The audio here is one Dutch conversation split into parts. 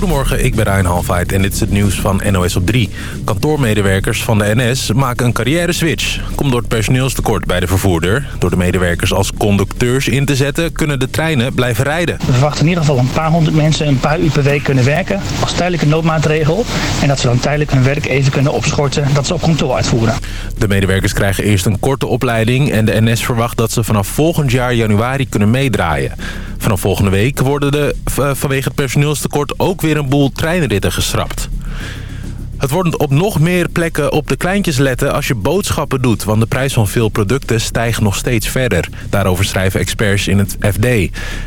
Goedemorgen, ik ben Ryan Halfheid en dit is het nieuws van NOS op 3. Kantoormedewerkers van de NS maken een carrière-switch. Komt door het personeelstekort bij de vervoerder. Door de medewerkers als conducteurs in te zetten... kunnen de treinen blijven rijden. We verwachten in ieder geval een paar honderd mensen een paar uur per week kunnen werken... als tijdelijke noodmaatregel. En dat ze dan tijdelijk hun werk even kunnen opschorten... dat ze op kantoor uitvoeren. De medewerkers krijgen eerst een korte opleiding... en de NS verwacht dat ze vanaf volgend jaar januari kunnen meedraaien. Vanaf volgende week worden de, vanwege het personeelstekort ook weer een boel treinritten geschrapt. Het wordt op nog meer plekken op de kleintjes letten als je boodschappen doet... want de prijs van veel producten stijgt nog steeds verder. Daarover schrijven experts in het FD.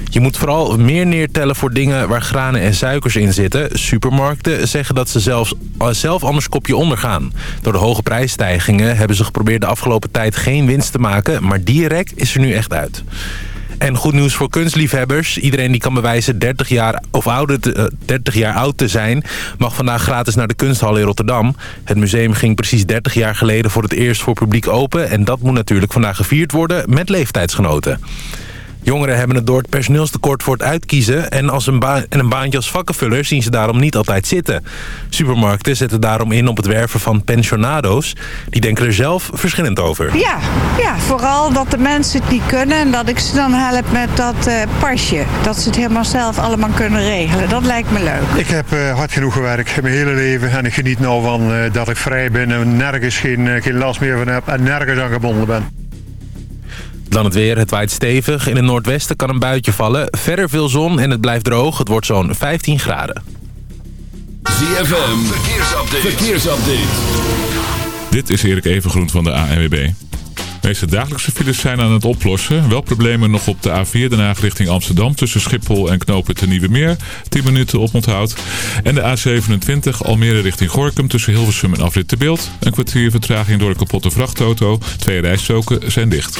Je moet vooral meer neertellen voor dingen waar granen en suikers in zitten. Supermarkten zeggen dat ze zelfs, zelf anders kopje ondergaan. Door de hoge prijsstijgingen hebben ze geprobeerd de afgelopen tijd geen winst te maken... maar die rek is er nu echt uit. En goed nieuws voor kunstliefhebbers. Iedereen die kan bewijzen 30 jaar, of ouder te, 30 jaar oud te zijn... mag vandaag gratis naar de kunsthal in Rotterdam. Het museum ging precies 30 jaar geleden voor het eerst voor publiek open... en dat moet natuurlijk vandaag gevierd worden met leeftijdsgenoten. Jongeren hebben het door het personeelstekort voor het uitkiezen... en, als een, en een baantje als vakkenvuller zien ze daarom niet altijd zitten. Supermarkten zetten daarom in op het werven van pensionado's. Die denken er zelf verschillend over. Ja, ja vooral dat de mensen het niet kunnen... en dat ik ze dan help met dat uh, pasje. Dat ze het helemaal zelf allemaal kunnen regelen. Dat lijkt me leuk. Ik heb uh, hard genoeg gewerkt mijn hele leven... en ik geniet nou van uh, dat ik vrij ben en nergens geen, geen last meer van heb... en nergens aan gebonden ben. Dan het weer. Het waait stevig. In het noordwesten kan een buitje vallen. Verder veel zon en het blijft droog. Het wordt zo'n 15 graden. ZFM. Verkeersupdate. Verkeersupdate. Dit is Erik Evengroen van de ANWB. De meeste dagelijkse files zijn aan het oplossen. Wel problemen nog op de A4 Den Haag richting Amsterdam... tussen Schiphol en Knopen te Nieuwe Meer. 10 minuten op onthoud. En de A27 Almere richting Gorkum tussen Hilversum en Afrit te Beeld. Een kwartier vertraging door de kapotte vrachtauto. Twee rijstroken zijn dicht.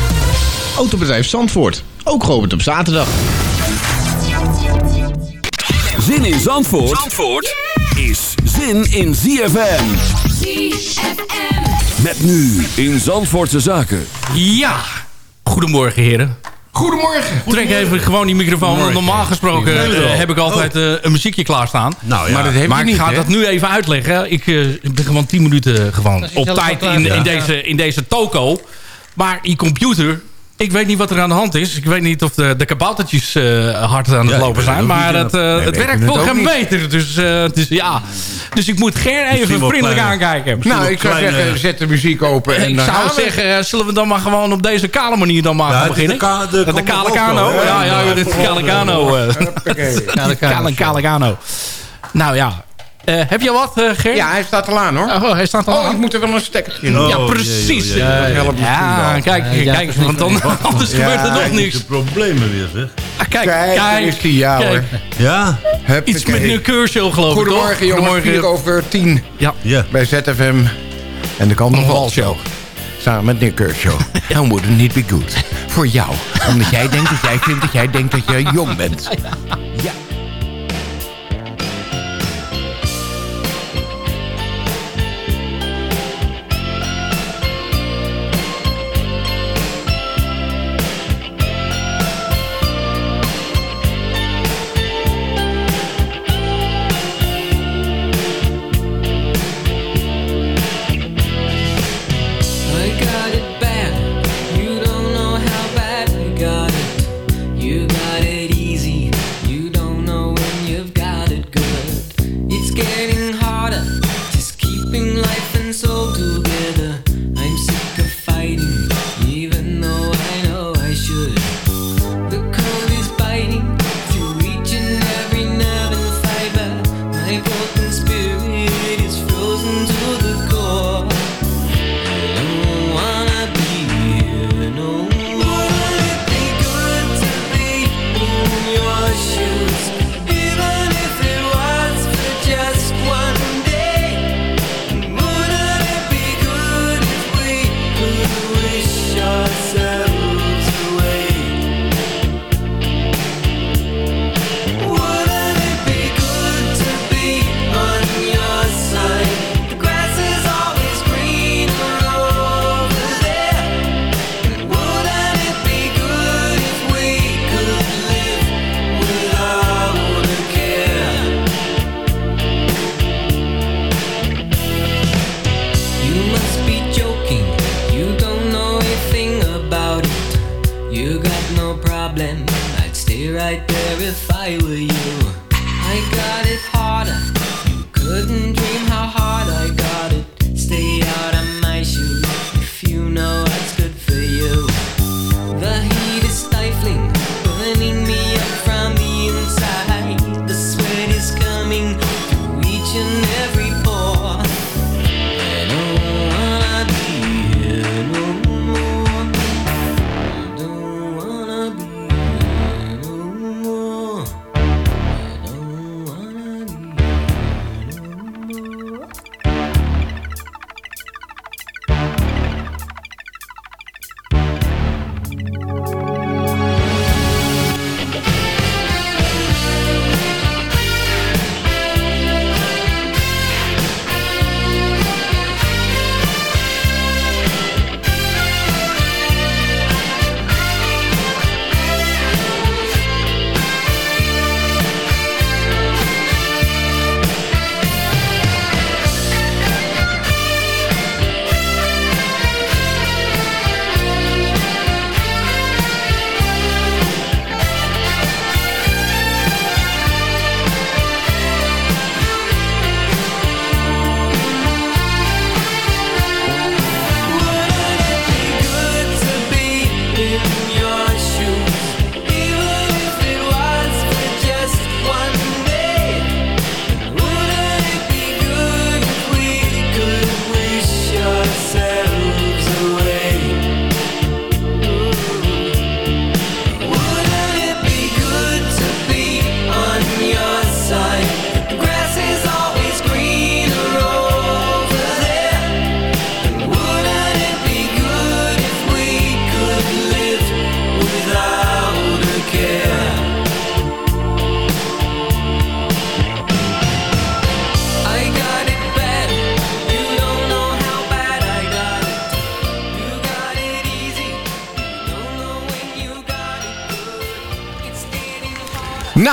Autobedrijf Zandvoort. Ook geopend op zaterdag. Zin in Zandvoort, Zandvoort is zin in ZFM. ZFM. Met nu in Zandvoortse Zaken. Ja, goedemorgen heren. Goedemorgen. Trek even gewoon die microfoon. Want normaal gesproken uh, heb ik altijd uh, een muziekje klaarstaan. Nou, ja. Maar, dat heb maar ik niet, ga dat nu even uitleggen. Ik uh, ben gewoon 10 minuten gewoon op tijd in, in, deze, in deze toko. Maar die computer ik weet niet wat er aan de hand is. Ik weet niet of de, de kaboutertjes uh, hard aan het ja, lopen zijn. Maar het, uh, nee, het werkt wel geen beter. Dus, uh, dus ja. Dus ik moet Ger even vriendelijk kleine, aankijken. Nou, ik zou kleine... zeggen, zet de muziek open. En ik zou zeggen, zullen we dan maar gewoon op deze kale manier dan maar ja, beginnen? De, de, de, de kale kano. Ja, ja, de kale kano. Kale kale kano. Nou ja, uh, heb je wat, uh, Ger? Ja, hij staat al aan, hoor. Oh, hij staat al oh, aan. ik moet er wel een stekkertje in. Oh, ja, precies. Ja, ja, ja, kijk, kijk want dan, anders gebeurt er nog niks. de problemen weer, zeg. Ah, kijk, kijk, kijk. is die, ja, hoor. Ja? Heb Iets met een keurshow, geloof Goedemorgen, ik, Goedemorgen, jongens. 4 over 10. Ja. ja. Bij ZFM. En de Carnaval Show. Samen met Nick Kershaw. Dan moet het niet be good. Voor jou. Omdat jij denkt dat jij vindt dat jij denkt dat je jong bent. Ja. I'd dare if I were you.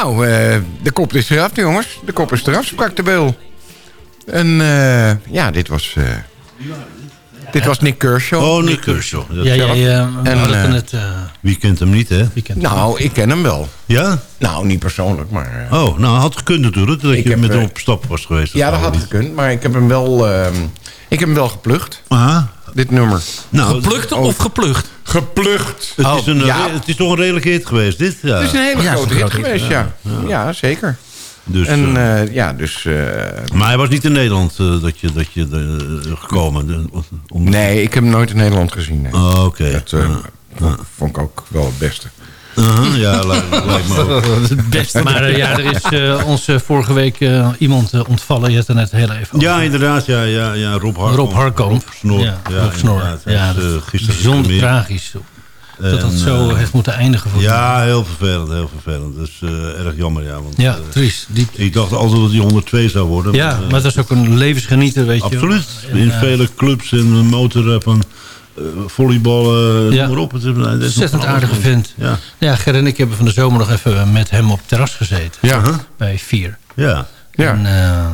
Nou, eh, de kop is eraf, jongens. De kop is eraf, sprak de beul. En eh, ja, dit was... eh, dit was Nick Kershaw. Oh, Nick Kershaw. Ja, jij uh, En, het... eh, Wie kent hem niet, hè? wie kent Nou, ik ken hem wel. Ja? Nou, niet persoonlijk, maar... Oh, nou, had gekund natuurlijk dat Ik je heb, met hem op stap was geweest. ja, dat had niet. gekund, maar ik heb hem wel... ehm, ik heb hem wel geplucht, Aha. dit nummer. Nou, Geplukt of geplucht? Het, is een, ja. re- het is toch een redelijk hit geweest, dit? Ja. Het is een hele Ja, grote hit een geweest, ja. Ja, zeker. dus, En eh, eh, ja, dus... eh, maar hij was niet in Nederland eh, dat je, dat je eh, gekomen. om- nee, ik heb hem nooit in Nederland gezien. nee. Oh, Oké. Dat eh, vond, vond ik ook wel het beste. Aha, ja, lijkt, lijkt me ook. Het beste. Maar eh, ja, er is eh, ons eh, vorige week eh, iemand ontvallen. Je had er net heel even over. Ja, inderdaad. Ja, ja, ja, Rob Harkamp. Rob Harkamp. Rob Snor. Ja, Ja, Rob Snor. inderdaad. Hij Ja, is, dat is gisteren bijzonder tragisch. Dat dat zo heeft moeten eindigen. Voor Ja, heel vervelend, heel vervelend. Dat is eh, erg jammer, ja. Want, ja triest. Diep. ik dacht altijd dat hij 102 zou worden. Ja, maar het was ook een levensgenieter, weet je. Absoluut. En, In vele clubs en motorrappen, uh, volleyballen, Ja. noem maar op. Het is, het is Ontzettend nog aardige vent. Ja. Ja, Ger en ik hebben van de zomer nog even met hem op het terras gezeten. Ja, Bij Vier. Ja. ja. En eh,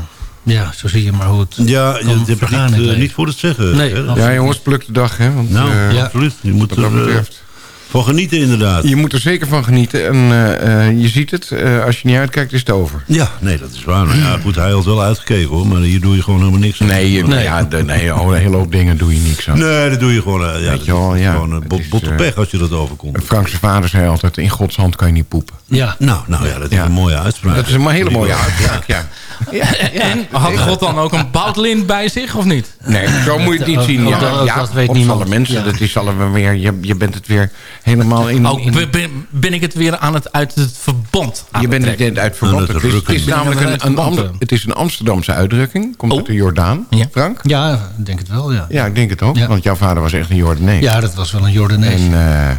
ja, zo zie je maar hoe het Ja, je kan hebt vergaan niet, eh, niet voor het zeggen. Nee, ja jongens, pluk de dag, hè. Want, Nou, eh, Ja. absoluut. Je moet wat dat er eh, betreft. Van genieten inderdaad. Je moet er zeker van genieten. En eh, eh, je ziet het, eh, als je niet uitkijkt is het over. Ja, nee, dat is waar. Nou, ja, goed, hij had wel uitgekeken hoor, maar hier doe je gewoon helemaal niks aan. Nee, je- Nee. Ja, de, nee oh, een hele hoop dingen doe je niks aan. Nee, dat doe je gewoon. ja, Weet je wel, ja. Gewoon een bot, pech als je dat overkomt. Frankse vader zei altijd, in Gods hand kan je niet poepen. Ja. Nou, nou ja, dat is Ja. een mooie uitspraak. Dat is een hele mooie uitspraak, ja. En had God dan ook een boutlint bij zich of niet? Nee, zo moet je het niet zien. Ja, dat- weet niemand. alle mensen, Ja. dat is allemaal weer, je, je bent het weer helemaal in... Ook in ben, ben- ik het weer aan het uit het verband aan je bent het uit verband. Het Het is, het is namelijk een, een, het verband? is een Amsterdamse uitdrukking. Komt Oh. uit de Jordaan. Ja. Frank? ja, ik denk het wel, ja. Ja, ik denk het ook. Ja. Want jouw vader was echt een Jordanees. Ja, dat was wel een Jordanees. En eh,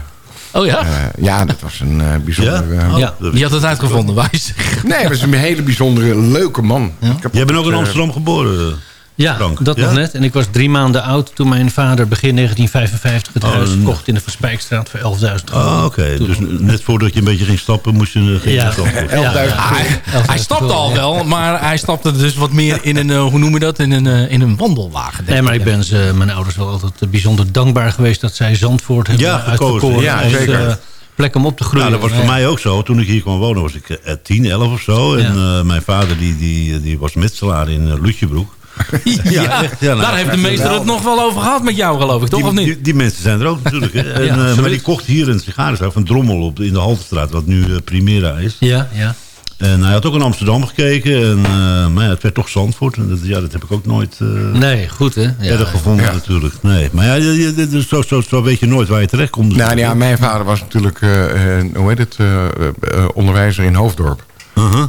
Oh ja? eh, ja, dat was een eh, bijzonder... Ja? Oh, Ja. dat- Die had het uitgevonden, wijs. Nee, hij was een hele bijzondere, leuke man. Heb Jij bent ook in Amsterdam geboren. Ja, Frank, dat ja? nog net. En ik was drie maanden oud toen mijn vader begin 1955 het Oh, huis nee. kocht in de Verspijkstraat voor 11.000 euro. Ah, oké. Toen- Dus net voordat je een beetje ging stappen, moest je uh, Ja. stappen. 11.000 Ja. Hij, hij stapte al wel, maar hij stapte dus wat meer in een, eh, hoe noem je dat, in een, eh, in een wandelwagen. denk Nee, maar ik ben ze, mijn ouders wel altijd eh, bijzonder dankbaar geweest dat zij Zandvoort hebben Ja, uitgekozen Ja, als zeker. eh, plek om op te groeien. Nou, dat was voor mij ook zo. Toen ik hier kwam wonen was ik eh, 10, 11 of zo. En eh, mijn vader die, die, die was metselaar in uh, Lutjebroek. Ja, nou, daar heeft de meester het nog wel over gehad met jou, geloof ik, toch? Die, of niet? die, die mensen zijn er ook natuurlijk. En, eh, maar die kocht hier een sigarenzaak van Drommel op, in de Haltestraat, wat nu eh, Primera is. Ja, ja. En hij had ook in Amsterdam gekeken. En, eh, maar ja, het werd toch Zandvoort. En dat, ja, dat heb ik ook nooit eh Nee, goed hè. Ja, erg gevonden natuurlijk. Nee. Maar ja, je- je- je- zo, zo, zo weet je nooit waar je terecht komt. Nou ja, mijn vader was natuurlijk, eh, eh, hoe heet het, eh, eh, onderwijzer in Hoofddorp.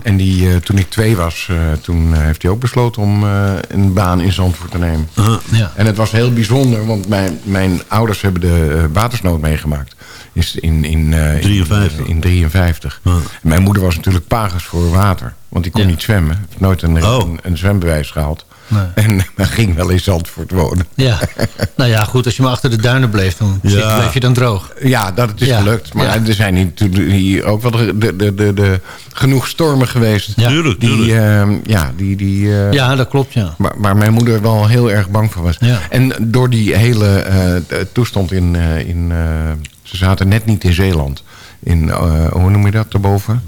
En die, eh, toen ik twee was, eh, toen eh, heeft hij ook besloten om een baan in Zandvoort te nemen. Ja. En het was heel bijzonder, want mijn, mijn ouders hebben de watersnood meegemaakt. Is in, in, eh, 53. In, in 53. En Mijn moeder was natuurlijk pagers voor water. Want die kon Ja. niet zwemmen. Heeft nooit een, Oh. een, een zwembewijs gehaald. Nee. En hij ging wel in Zandvoort wonen. Ja. nou ja, goed, als je maar achter de duinen bleef, dan Ja. bleef je dan droog. Ja, dat is Ja. gelukt. Maar Ja. er zijn hier, natuurlijk hier ook wel de, de, de, de, genoeg stormen geweest. Ja. Tuurlijk, Die, tuurlijk. ehm, ja, die, die, eh, Ja, dat klopt, ja. waar, waar mijn moeder wel heel erg bang voor was. Ja. En door die hele eh, t- toestand in... eh, in eh, ze zaten net niet in Zeeland. In, eh, hoe noem je dat daarboven?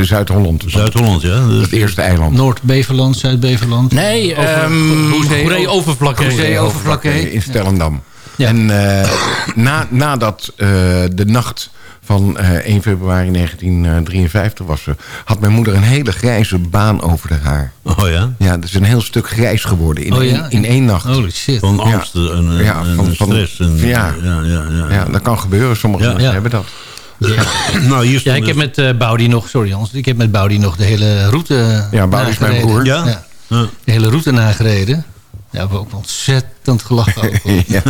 Zuid-Holland. Zuid-Holland, ja. Het eerste eiland. Noord-Beverland, Zuid-Beverland. Nee, Over- ehm Hoezee-Overvlakke. Hoezee-Overvlakke. in Stellendam. Ja. En eh, na, nadat eh, de nacht van eh 1 februari 1953 was, ze, had mijn moeder een hele grijze baan over de haar. Oh ja? Ja, dat is een heel stuk grijs geworden in, Oh in één nacht. Holy shit. Van Ja. angst en, en, Ja, en van- van- stress. En, ja. ja, ja, ja. Ja, dat kan gebeuren. Sommige Ja. mensen Ja. hebben dat. Nou, hier Ja, stond ik heb met Baudi nog, sorry Hans, ik heb met Baudi nog de hele route Ja, Baudi is mijn broer. Ja? Ja. De hele route nagereden. Ja, we hebben ook ontzettend gelachen. ook. ja.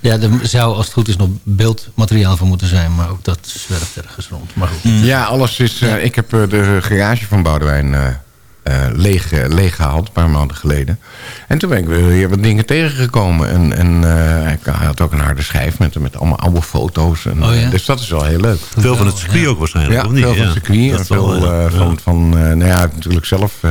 ja, er zou als het goed is nog beeldmateriaal van moeten zijn, maar ook dat zwerft ergens rond. Maar goed. ja, alles is... eh, ik heb eh, de garage van Boudewijn eh, eh, leeg, eh, leeggehaald, een paar maanden geleden. En toen ben ik weer wat dingen tegengekomen. En, en eh, hij hij had ook een harde schijf met, met allemaal oude foto's. En, Oh ja? Dus dat is wel heel leuk. Veel van het circuit ook waarschijnlijk, Ja, of niet? veel van het circuit. Dat En wel, veel ja. eh, van, van eh, nou ja, natuurlijk zelf eh,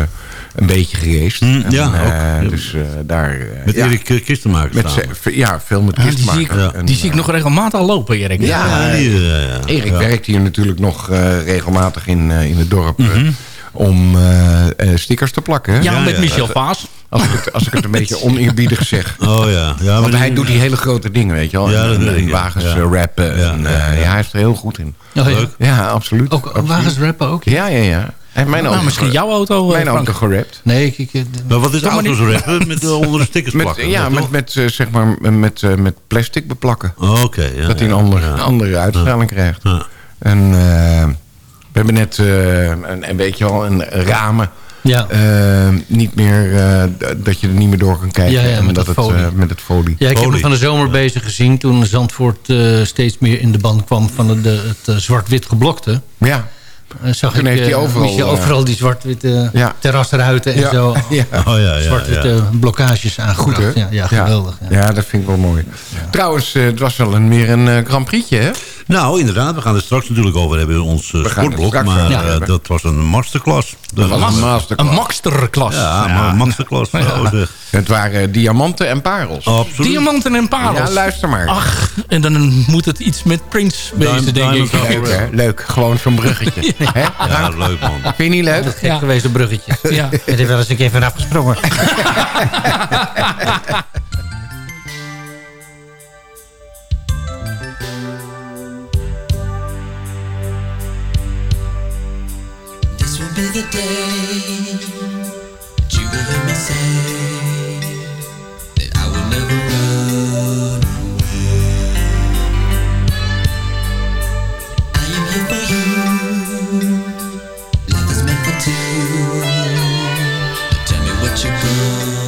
een beetje gereisd. Mm, En, ja, eh, ook. Dus eh, daar... eh, Met ja, Erik eh, Kistenmaker met samen. Ja, veel met Ja, die zie ik, kistmaker. En, die zie ik eh, nog regelmatig al lopen, Erik. Ja, Ja, die, eh, ja. Erik Ja. werkt hier natuurlijk nog eh, regelmatig in, eh, in het dorp... eh, Mhm. Om eh, eh, stickers te plakken. hè? Ja, Ja, met ja. Michel Vaas. Als, ik het, als ik het een beetje oneerbiedig zeg. Oh ja. ja Want hij doet die hele grote dingen, weet je wel. Ja, dat en, wagens Ja. rappen. Ja, en, ja, eh, ja. ja, hij is er heel goed in. Oh, ja. Leuk. Ja, absoluut. Ook absoluut. wagens rappen ook? Ja, ja, ja. Heeft mijn Nou, auto, misschien jouw auto, eh, mijn Frank. auto gerapt. Nee, ik... ik Maar wat is auto's rappen? Met onder de stickers Met, plakken? ja, met, met, zeg maar, met, met plastic beplakken. Oh, Oké, ja. dat hij een andere, ja. andere uitstraling krijgt. Ja. En eh, we hebben net eh, een, een beetje al een ramen. Ja. eh, niet meer, eh, dat je er niet meer door kan kijken. Ja, ja, en met dat het, folie. eh, met het folie. Ja, ik heb hem van de zomer bezig gezien toen Zandvoort eh, steeds meer in de band kwam van de, de- het zwart-wit geblokte. Ja. Zag Toen ik heeft hij eh, overal, die zwart-witte Ja. terrasruiten en Ja. zo. Ja. Oh ja, ja. Zwart-witte ja. blokkages aangebracht. Goed, hè? Ja, ja, geweldig. Ja. Ja. dat vind ik wel mooi. Trouwens, eh, het was wel een, meer een Grand Prix'tje, hè? Nou, inderdaad. We gaan het straks natuurlijk over hebben in ons eh, het sportblok. Maar eh, dat was een masterclass. Dat was een Een masterclass. masterklas. Ja, een masterclass. zeg. Het waren diamanten en parels. Absoluut. Diamanten en parels. Ja, luister maar. Ach, en dan moet het iets met Prince wezen, denk ik. Leuk, hè? Leuk. Gewoon zo'n bruggetje. Hè? Ja, leuk man. Vind je niet leuk? Gek geweest, een bruggetje. Ja. Ik er wel eens een keer vanaf gesprongen. the day that you will hear me say that I will never run away. I am here for you. Love is meant for two. Now tell me what you're gonna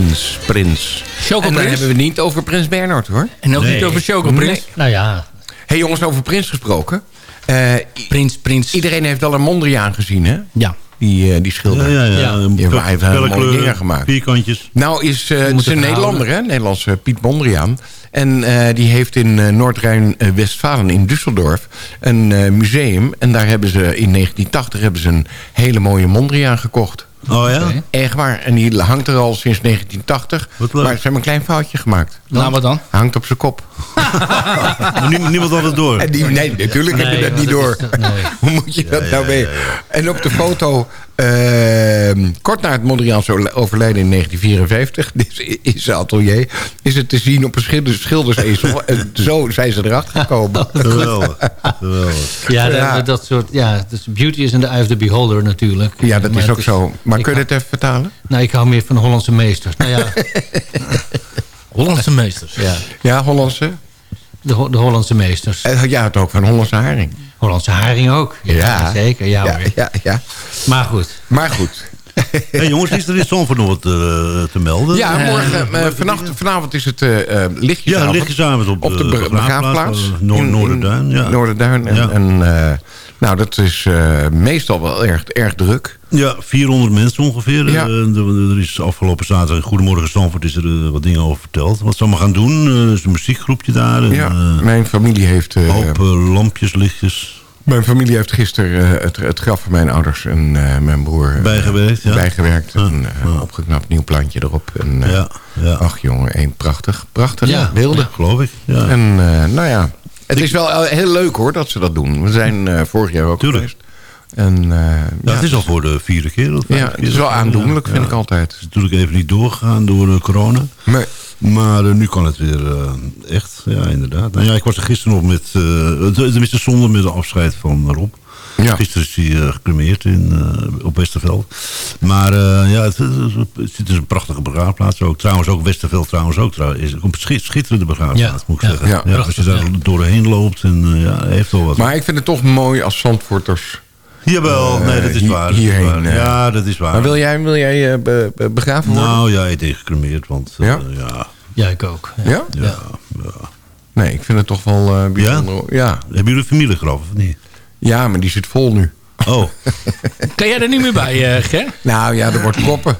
prins, prins, prins. Chocoprins? En dan hebben we het niet over prins Bernhard, hoor. En ook niet over Chocoprins? Nou ja. hey, jongens, over prins gesproken. Eh, prins, prins. Iedereen heeft al een Mondriaan gezien, hè? Ja. Die, eh, die schilder. Ja, ja, ja. Die, hij heeft hele mooie dingen gemaakt. Vierkantjes. Nou is uh, het is een Nederlander, hè? Nederlandse Piet Mondriaan. En eh, die heeft in uh, Noord-Rijn-Westfalen in Düsseldorf een uh, museum. En daar hebben ze in 1980 hebben ze een hele mooie Mondriaan gekocht. Oh ja? Echt waar. En die hangt er al sinds 1980. Wat leuk. Maar ze hebben een klein foutje gemaakt. Nou, wat dan? Hangt op zijn kop. Nie- niemand had het door. En die, nee, natuurlijk heb je Nee, dat niet dat door. is- nee. Hoe moet je dat nou weten? En op de foto, ehm, kort na het Mondriaanse overlijden in 1954... is, is zijn atelier, is het te zien op een schilder, schildersezel. en zo zijn ze erachter gekomen. Geweldig. Ja, Ja. Dat, dat soort, ja dus beauty is in the eye of the beholder natuurlijk. Ja, dat Maar is ook zo. Maar kun je het even vertalen? Nou, ik hou meer van de Hollandse meesters. Nou ja, Hollandse meesters. ja Ja, Hollandse? de, Ho- de Hollandse meesters. Eh, Ja, het ook van Hollandse haring. Hollandse haring ook. Ja, zeker. Ja, ja, ja, ja. Maar goed. Maar goed. Hey, jongens, is er Zandvoort nog wat eh, te melden? Ja, morgen, eh, vannacht, vanavond is het eh eh, lichtjesavond. Ja, lichtjesavond op, op de eh, be- begraafplaats, begraafplaats. eh, Noor- in- in Noorderduin, ja. Noorderduin. En, Ja. en, eh, nou, dat is eh, meestal wel erg, erg druk. Ja, 400 mensen ongeveer. Ja. Eh, er, is afgelopen zaterdag in Goedemorgen Zandvoort is er eh, wat dingen over verteld. Wat ze allemaal gaan doen. Eh, er is een muziekgroepje daar. En, Ja, eh, mijn familie heeft... eh, hoop eh, lampjes, lichtjes. Mijn familie heeft gisteren eh, het, het graf van mijn ouders en eh, mijn broer... eh, Bijgewerkt, ja. Bijgewerkt. Een eh, opgeknapt nieuw plantje erop. En, eh, Ja, ja. Ach jongen, één prachtig. Prachtig, Ja. wilde. Geloof ik. Ja. En eh, nou ja, het is wel eh, heel leuk hoor dat ze dat doen. We zijn eh, vorig jaar ook Tuurlijk. geweest. En, eh, Ja, ja, het is al voor de vierde keer. of ja, het is wel aandoenlijk, Ja, vind ja. ik altijd. Het is natuurlijk even niet doorgegaan door eh, corona. Maar, Maar eh, nu kan het weer eh, echt. Ja, inderdaad. Nou ja, ik was er gisteren nog met... eh tenminste zonder met de afscheid van Rob. Ja. Gisteren is hij gecremeerd in, eh, op Westerveld. Maar eh, ja, het, het, het is een prachtige begraafplaats ook. Trouwens ook Westerveld trouwens ook. Trouwens, is een schit- schitterende begraafplaats, Ja, moet ik ja. zeggen. Ja, Ja, als je daar doorheen loopt en ja, heeft wel wat. maar ik vind het toch mooi als Zandvoorters... Jawel, nee, dat is hier- waar. dat is hierheen, waar. eh. Ja, dat is waar. Maar wil jij, wil jij eh, be- be- begraven worden? Nou ja, ik denk gecremeerd, want eh, Ja? ja, Ja, ik ook. Ja. ja? ja, ja. Nee, ik vind het toch wel eh bijzonder. Ja? ja? Hebben jullie een familiegraf of niet? Ja, maar die zit vol nu. Oh, Kan jij er niet meer bij, eh Ger? Nou ja, er wordt proppen.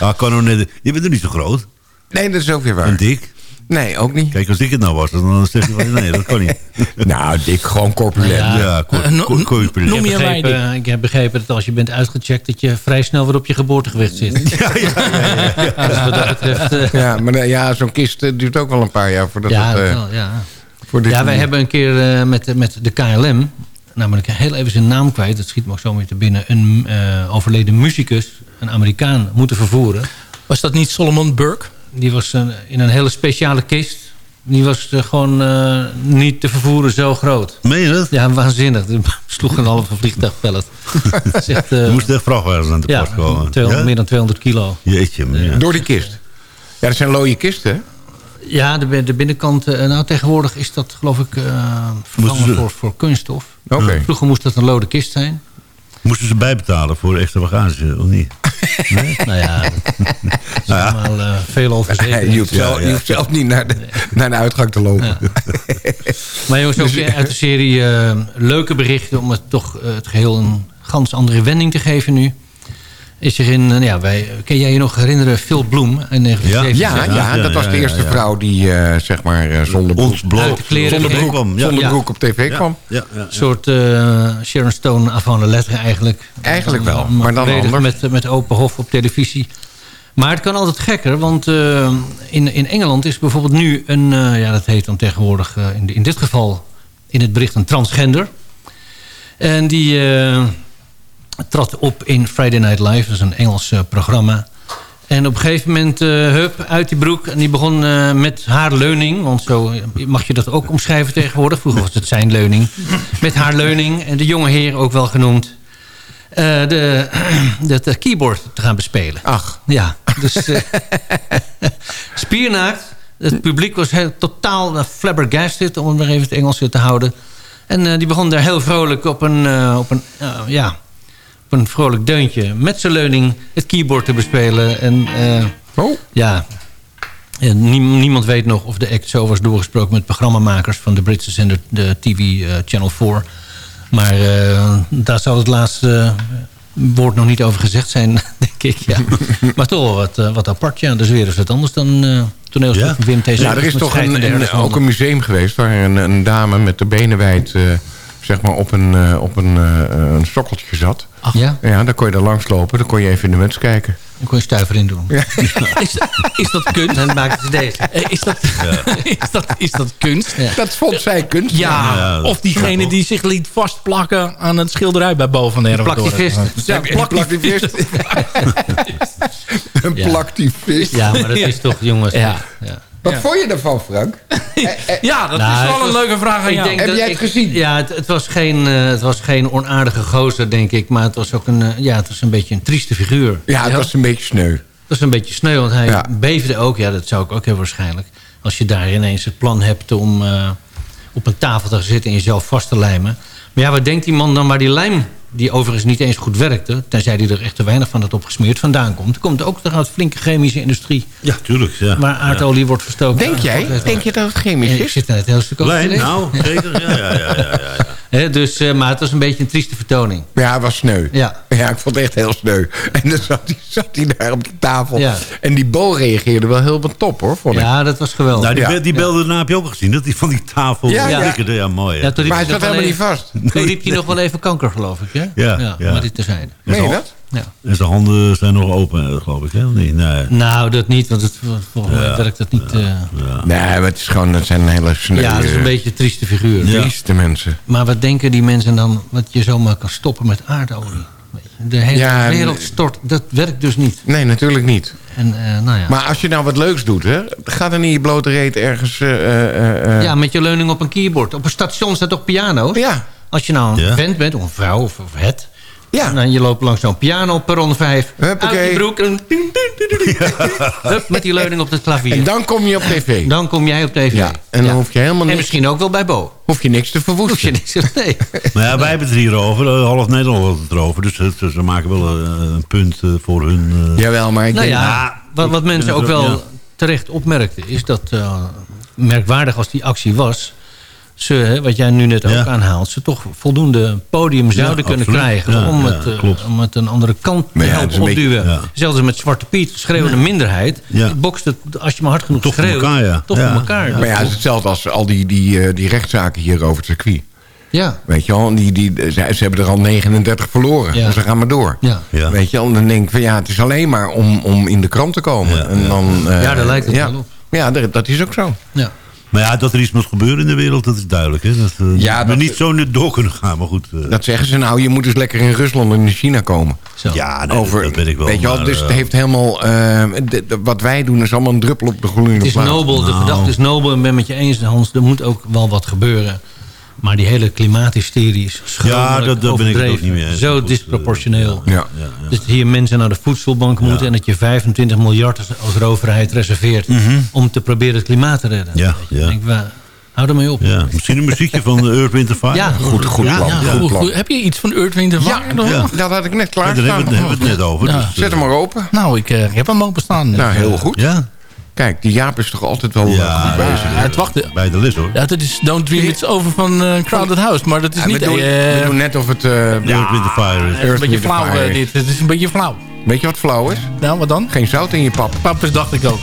ah, kan ook net, je bent er niet zo groot. Nee, dat is ook weer waar. En dik. Nee, ook niet. Kijk, als ik het nou was, dan zeg je van nee, dat kan niet. Nou, dik, gewoon corpulent. Ja. Ja, Eh, corpulent. noem Ik je heb, mij begrepen, ik heb begrepen dat als je bent uitgecheckt... dat je vrij snel weer op je geboortegewicht zit. Ja, ja, ja, ja. Dus wat dat betreft... eh, Ja, maar eh, ja, zo'n kist duurt ook wel een paar jaar voordat ja, het... dat eh, wel, ja. voor dit ja, wij hebben een keer eh, met, met de KLM... namelijk heel even zijn naam kwijt... dat schiet me ook zo te binnen... een eh, overleden muzikus, een Amerikaan, moeten vervoeren. Was dat niet Solomon Burke? Die was in een hele speciale kist. Die was gewoon eh, niet te vervoeren zo groot. Meen je dat? Ja, waanzinnig. Er sloeg een halve vliegtuigpellet. Echt, eh, Er moest echt vrachtwagens aan de ja, pas komen. 200 Ja? meer dan 200 kilo. Jeetje, ja. Door die kist. Ja, dat zijn looie kisten, hè? Ja, de, de binnenkant... eh, nou, tegenwoordig is dat geloof ik eh vervangen voor, voor kunststof. Oké. Vroeger moest dat een lode kist zijn. Moesten ze bijbetalen voor extra bagage, of niet? Nou ja, dat is Nou ja. eh, veel over Hey, je, hoeft zelf, ja. je hoeft zelf niet naar de, naar de uitgang te lopen. Maar jongens, ook eh, uit de serie eh, leuke berichten... om het toch eh, het geheel een gans andere wending te geven nu. Is er in, eh, ja, wij, kan jij je nog herinneren, Phil Bloem in 1977? Ja, ja, dat was de eerste vrouw die eh, zeg maar eh, zonder broek, blok. De zonder broek, kwam. Ja. zonder broek op tv Ja. kwam. Ja, ja, Een soort eh, Sharon Stone avant la lettre eigenlijk. Eigenlijk wel, maar dan anders. Met, met open hof op televisie. Maar het kan altijd gekker, want eh, in, in Engeland is bijvoorbeeld nu een... eh, ja, dat heet dan tegenwoordig eh, in, in dit geval in het bericht een transgender. En die eh, trad op in Friday Night Live, dat is een Engels eh, programma. En op een gegeven moment, eh, hup, uit die broek. En die begon eh, met haar leuning. Want zo mag je dat ook omschrijven tegenwoordig. Vroeger was het zijn leuning. Met haar leuning. En de jonge heer ook wel genoemd. eh, de, de, keyboard te gaan bespelen. Ach, Ja, dus spiernaakt. Het publiek was heel, totaal uh, flabbergasted, om het maar even het Engels te houden. En die begon daar heel vrolijk op een, op een, ja, op een vrolijk deuntje... met zijn leuning het keyboard te bespelen. En eh, Oh. ja, en nie- niemand weet nog of de act zo was doorgesproken... met programmamakers van de Britse zender de TV eh, Channel 4. Maar eh, daar zal het laatste eh, woord nog niet over gezegd zijn, denk ik. Ja. maar toch wel wat, eh, wat apart, ja. Dus weer is wat anders dan eh toneelstuk Ja? van Wim T. Ja, er is toch en een, ook een museum geweest... waar een, een dame met de benen wijd... eh, zeg maar op een, eh, op een, eh, een stokkeltje zat. Ja, Ja, dan kon je er langs lopen. Dan kon je even in de mens kijken. dan kon je stuiver in doen. Is, is dat kunst? En dan maakten ze deze. Is dat, is dat, is dat kunst? Ja. Dat vond zij kunst. Ja, Ja, of diegene die zich liet vastplakken aan het schilderij bij boven en Plaktivist. Ja, plaktivist. Een Ja. plaktivist. Ja, maar dat is toch, jongens... Ja. Ja. Wat vond je ervan, Frank? Ja, dat Nou, is het wel een was- leuke vraag aan Ik jou. denk Heb dat jij het ik- gezien? Ja, het, het, was geen, eh, het was geen onaardige gozer, denk ik. Maar het was ook een, eh, ja, het was een beetje een trieste figuur. Ja, het was een beetje sneu. Dat was een beetje sneu, want hij Ja. beefde ook. Ja, dat zou ik ook heel waarschijnlijk. Als je daar ineens het plan hebt om eh, op een tafel te gaan zitten... en jezelf vast te lijmen. Maar ja, wat denkt die man dan waar die lijm... die overigens niet eens goed werkte... tenzij hij er echt te weinig van had opgesmeerd vandaan komt... komt ook uit flinke chemische industrie... Ja, tuurlijk. Ja. waar aardolie wordt verstoken. Denk jij? Denk je dat het chemisch Ik is? zit naar het hele stuk over te Lijn, nou, zeker. Ja, ja, ja, ja, ja, dus, eh, maar het was een beetje een trieste vertoning. Ja, het was sneu. Ja. Ja, ik vond het echt heel sneu. En dan zat hij, zat hij daar op de tafel. Ja. En die Bo reageerde wel heel wat top, hoor, vond ik. Ja, dat was geweldig. Nou, die, Ja. be- die belde daarna heb je ook al gezien. Dat die van die tafel Ja, ja. Ja, mooi. Maar hij zat helemaal niet vast. Toen riep hij nog wel even kanker, geloof ik. Hè? Ja, ja. Maar dit terzijde. Meen je dat? Ja. En zijn handen zijn nog open, geloof ik. Hè? Nee, nee. Nou, dat niet, want het, volgens mij werkt dat niet. eh, Nee, maar het is gewoon, het zijn hele ja, dat is een beetje een trieste figuur. Ja. trieste mensen. Maar wat denken die mensen dan, wat je zomaar kan stoppen met aardolie? Weet je, De hele Ja, wereld stort, dat werkt dus niet. Nee, natuurlijk niet. En, eh, nou ja. Maar als je nou wat leuks doet, hè, ga dan in je blote reet ergens... eh, eh, eh, ja, met je leuning op een keyboard. Op een station staat toch piano's? ja. Als je nou een Ja. vent bent, of een vrouw, of, of het... Ja. En dan je loopt langs zo'n piano op perron 5. Huppakee. Uit je broek. En, Hup, met die leuning op het klavier. En dan kom je op tv. Dan kom jij op tv. Ja, en dan hoef je helemaal En niks, misschien ook wel bij Bo. hoef je niks te Hoef je verwoesten. niks Nee. Maar ja, wij hebben het hier over. eh, Half Nederland had het erover. Dus ze maken wel eh, een punt eh, voor hun... eh, Jawel, maar ik Nou denk... ja, wat, wat mensen ook wel ja. terecht opmerkten... is dat, eh, merkwaardig als die actie was... ze, hè, wat jij nu net ook Ja. aanhaalt... ze toch voldoende podium zouden kunnen krijgen... Ja, om, ja, het, eh, om het een andere kant te helpen opduwen. ja. Zelfs met Zwarte Piet, schreeuwende minderheid... Bokst het, als je maar hard genoeg Toch voor schreeuwt... elkaar, ja. toch Ja. voor elkaar. Maar ja, het is hetzelfde als al die, die, eh, die rechtszaken hier over het circuit. ja. Weet je wel, die, die, ze, ze hebben er al 39 verloren. Ja. Dus ze gaan maar door. Ja. Ja. Weet je wel, en dan denk ik van ja, het is alleen maar om, om in de krant te komen. Ja, en dan, eh, Ja, daar lijkt het ja. wel op. Ja, dat, dat is ook zo. Ja. Maar ja, dat er iets moet gebeuren in de wereld, dat is duidelijk. Hè? Dat, eh, Ja, we dat- niet zo net door kunnen gaan, maar goed. eh, Dat zeggen ze nou, je moet dus lekker in Rusland en in China komen. Zo. ja, nee, Over, dat, weet ik wel. Weet je wel, dus het eh, heeft helemaal... de- de- wat wij doen is allemaal een druppel op de gloeiende Het is plaat. nobel, de Nou. gedachte is nobel. Ik ben met je eens, Hans. Er moet ook wel wat gebeuren. Maar die hele klimaathysterie is Ja, dat- ben ik het ook niet mee eens. Zo Goed, disproportioneel. Ja. ja, ja. Dus dat hier mensen naar de voedselbank moeten... en dat je 25 miljard als, overheid reserveert... om te proberen het klimaat te redden. Mhm. Ja, denk, we, hou ermee op. Ja, misschien een muziekje van eh, Earth, Wind Fire. Ja, Goed, goed plan. ja, goed goed, plan. Heb je iets van Earth, Wind Ja, Fire? nog? ja. dat had ik net Ja, klaar daar hebben we, het- hebben we het net over. Ja. dus, eh, Zet hem maar open. Nou, ik, eh, ik heb hem openstaan. Nou, heel goed. Ja, Kijk, die Jaap is toch altijd wel eh, Ja, goed bezig. Ja, het wachten. bij de les hoor. Ja, dat is Don't Dream It's Over van eh, Crowded House. Maar dat is Ja, niet... we, doen, eh, we doen net of het... eh, Earth, Wind Fire is. een beetje flauw Fire is. dit. Het is een beetje flauw. Weet je wat flauw is? Nou, wat dan? Geen zout in je pap. Pappers dacht ik ook.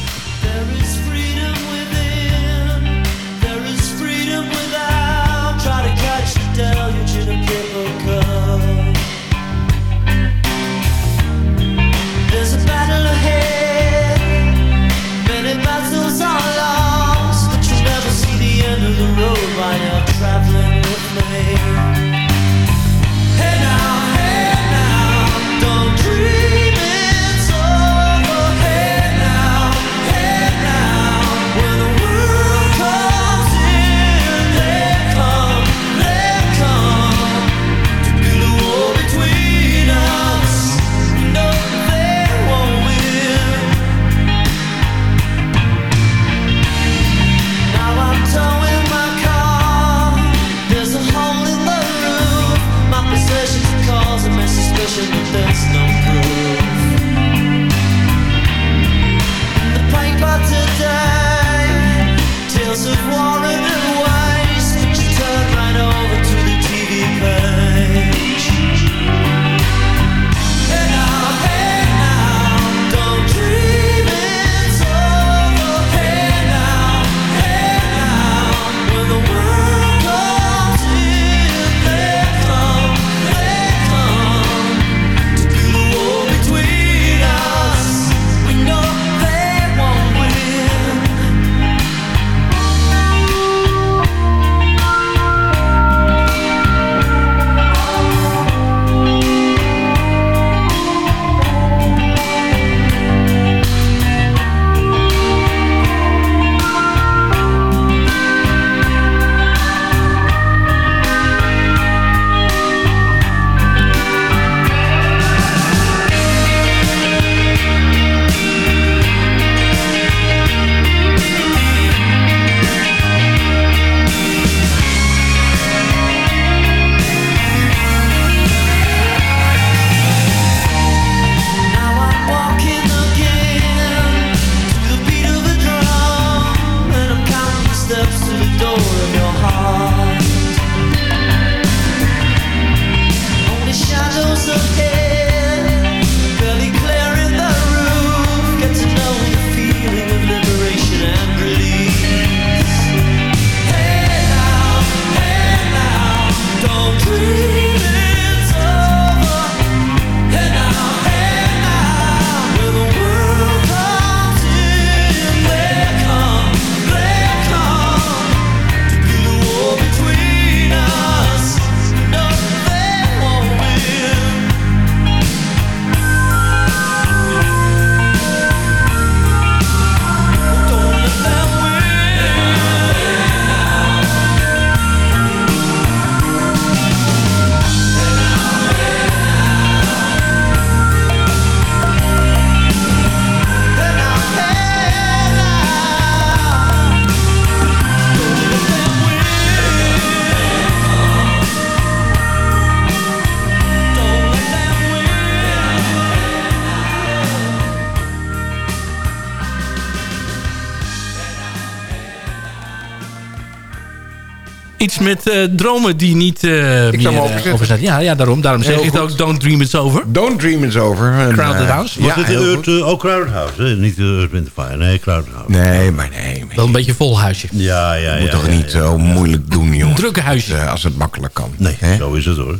Met eh, dromen die niet eh meer hem eh, opzetten. over zijn. Ja, ja, daarom. Daarom zeg Heel ik het ook. Don't dream it's over. Don't Dream It's Over. En, Crowded House. Was Ja, eh, ook Crowded House, hè? Niet uh, Earth, Wind Fire. Nee, Crowded House. Nee, maar nee. Wel een beetje vol huisje. Ja, ja, ja. moet toch ja, niet ja. zo moeilijk doen, jongen. Drukke huisje. Als het makkelijk kan. Nee, Hè? zo is het hoor.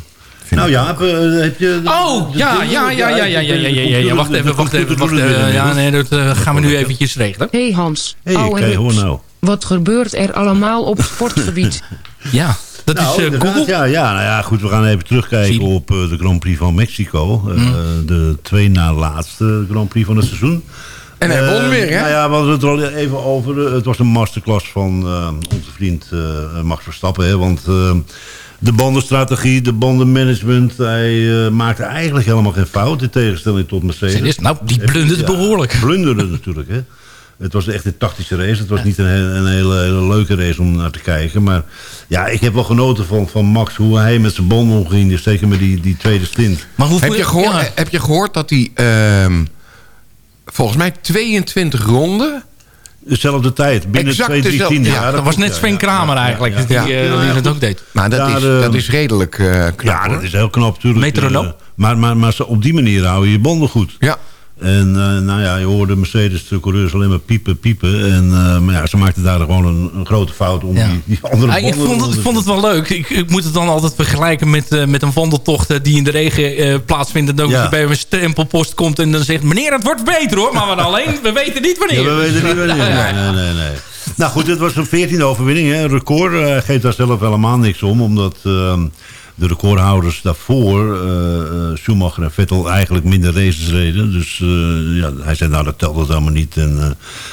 nou ja, heb, heb je... Oh, ja, ja, ja, ja, ja, ja, ja, ja, ja, ja. Wacht even, wacht even, wacht even. Ja, nee, dat gaan we nu eventjes regelen. hey Hans, Hey, kijk, hoor nou. Wat gebeurt er allemaal op sportgebied? Ja, dat Nou, is eh, inderdaad, Google. Ja, ja, nou ja, goed, we gaan even terugkijken Zie. op eh, de Grand Prix van Mexico. Eh, Mm. De twee na laatste Grand Prix van het seizoen. En hij won Eh, weer, hè? Nou ja, we hadden het er al even over. Eh, Het was een masterclass van eh, onze vriend eh, Max Verstappen. Hè, want eh, de bandenstrategie, de bandenmanagement... hij eh, maakte eigenlijk helemaal geen fout... in tegenstelling tot Mercedes. Nou, die blunderde behoorlijk. Blunderde natuurlijk, hè. Het was echt een tactische race. Het was niet een, een hele, hele leuke race om naar te kijken. Maar ja, ik heb wel genoten van, van Max. Hoe hij met zijn banden omging. Dus zeker met die, die tweede stint. Maar hoe Heb je, gehoord, Ja. heb je gehoord dat hij... ehm, volgens mij 22 ronden... Dezelfde tijd. Binnen Exact twee, drie dezelfde- tienden. ja, Dat was net Sven ja. Kramer eigenlijk. Ja, Die, ja. eh, die ja, dat ook deed. Maar dat, is, de- dat is redelijk eh, knap, Ja, hoor. dat is heel knap natuurlijk. Metronoom? Eh, maar, maar, maar zo- op die manier hou je je banden goed. Ja. En eh, nou ja, je hoorde Mercedes de coureurs alleen maar piepen, piepen. En, eh, maar ja, ze maakten daar gewoon een, een grote fout om Ja. die, die andere Ja, ik, banden... vond het, ik vond het wel leuk. Ik, ik moet het dan altijd vergelijken met, eh, met een wandeltocht die in de regen plaatsvindt. En dan Ja. je bij een stempelpost komt en dan zegt... meneer, het wordt beter hoor. Maar we alleen, we weten niet wanneer. Ja, we weten niet wanneer. Nee, nee, nee, nee. Nou goed, het was een 14e overwinning. Hè. Een record. Geeft daar zelf helemaal niks om. Omdat ehm, de recordhouders daarvoor, eh, eh, Schumacher en Vettel, eigenlijk minder races reden. Dus eh, ja, hij zei, nou dat telt het helemaal niet. En, eh,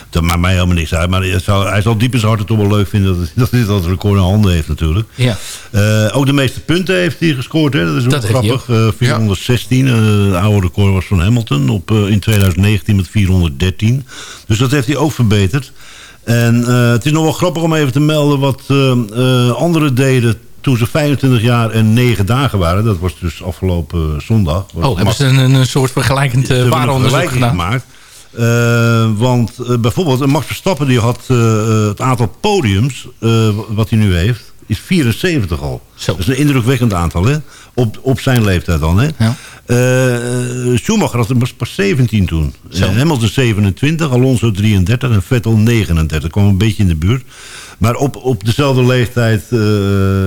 dat maakt mij helemaal niks uit. Maar hij zal, hij zal diep in zijn hart het toch wel leuk vinden dat, dat hij dat record in handen heeft natuurlijk. Ja. Eh, ook de meeste punten heeft hij gescoord. Hè? Dat is Dat hij grappig. Eh, 416. eh, het oude record was van Hamilton op, eh, in 2019 met 413. Dus dat heeft hij ook verbeterd. En eh, het is nog wel grappig om even te melden wat eh, eh, anderen deden toen ze 25 jaar en 9 dagen waren. Dat was dus afgelopen eh, zondag. Oh, hebben ze een, een soort vergelijkend uh, waaronderzoek gedaan? gemaakt. Eh, want bijvoorbeeld Max Verstappen die had het aantal podiums wat hij nu heeft, is 74 al. Zo. Dat is een indrukwekkend aantal, hè? Op, op zijn leeftijd dan, hè? Ja. Eh, Schumacher had er pas- pas 17 toen. Eh, Hamilton 27, Alonso 33 en Vettel 39. Kwam een beetje in de buurt. Maar op, op dezelfde leeftijd... eh,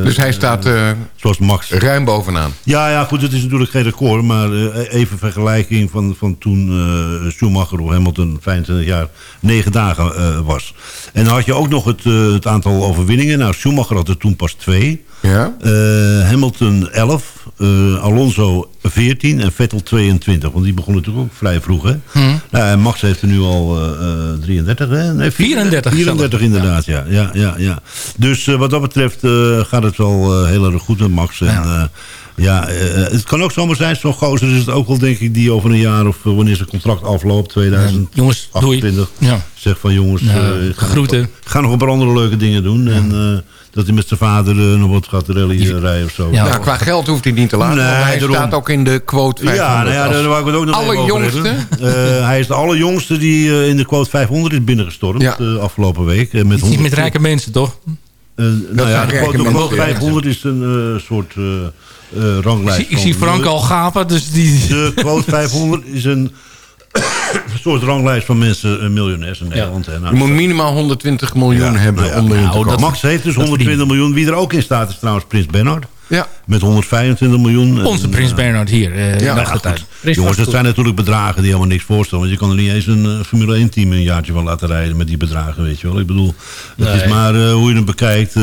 Dus hij staat zoals Max. ruim bovenaan. Ja, ja, goed, het is natuurlijk geen record. Maar eh, even vergelijking van, van toen Schumacher of Hamilton 25 jaar, 9 dagen was. En dan had je ook nog het, het aantal overwinningen. Nou, Schumacher had er toen pas twee. Ja? Eh, Hamilton 11, eh, Alonso 14 en Vettel 22. Want die begon natuurlijk ook vrij vroeg, hè? Nou, en Max heeft er nu al eh, eh, 33, hè? Nee, 34 34 zelfs. inderdaad, ja. ja, ja, ja. Dus wat dat betreft eh, gaat het wel eh, heel erg goed met Max. En, Ja. Ja, eh, het kan ook zomaar zijn, zo'n gozer is het ook wel, denk ik, die over een jaar of eh, wanneer zijn contract afloopt, 2028, Jongens, doei. Ja. zegt van jongens, Ja, eh, ik ga nog- groeten. ik ga nog een paar andere leuke dingen doen. En eh, dat hij met zijn vader nog wat gaat rally eh, rijden of zo. Ja. Nou, qua geld hoeft hij niet te laten. Nee, want hij daarom. staat ook in de quote 500. Ja, nou daar wou ik het ook nog even over allerjongste. Eh, hij is de allerjongste die eh, in de quote 500 is binnengestormd Ja. eh, afgelopen week. met Niet 100 met rijke mensen, toch? eh, nou ja, zijn de rijke quote, de mensen, quote ja. 500 is een eh, soort eh eh, Ik ranglijst. zie, ik zie Frank al gapen, dus die... De quote 500 is een soort ranglijst van mensen, eh, miljonairs in Nederland. hè. Nou, Je moet minimaal 120 miljoen Ja, hebben nou ja. om te Nou, komen. Max heeft dus 120 miljoen. Wie er ook in staat is trouwens Prins Bernhard. Ja. Met 125 miljoen. Onze En, Prins eh, Bernhard hier. eh, Ja, goed. Prins Jongens, dat zijn natuurlijk bedragen die helemaal niks voorstellen. Want je kan er niet eens een eh, Formule 1 team een jaartje van laten rijden met die bedragen, weet je wel. Ik bedoel, het Nee. is maar eh, hoe je het bekijkt. eh,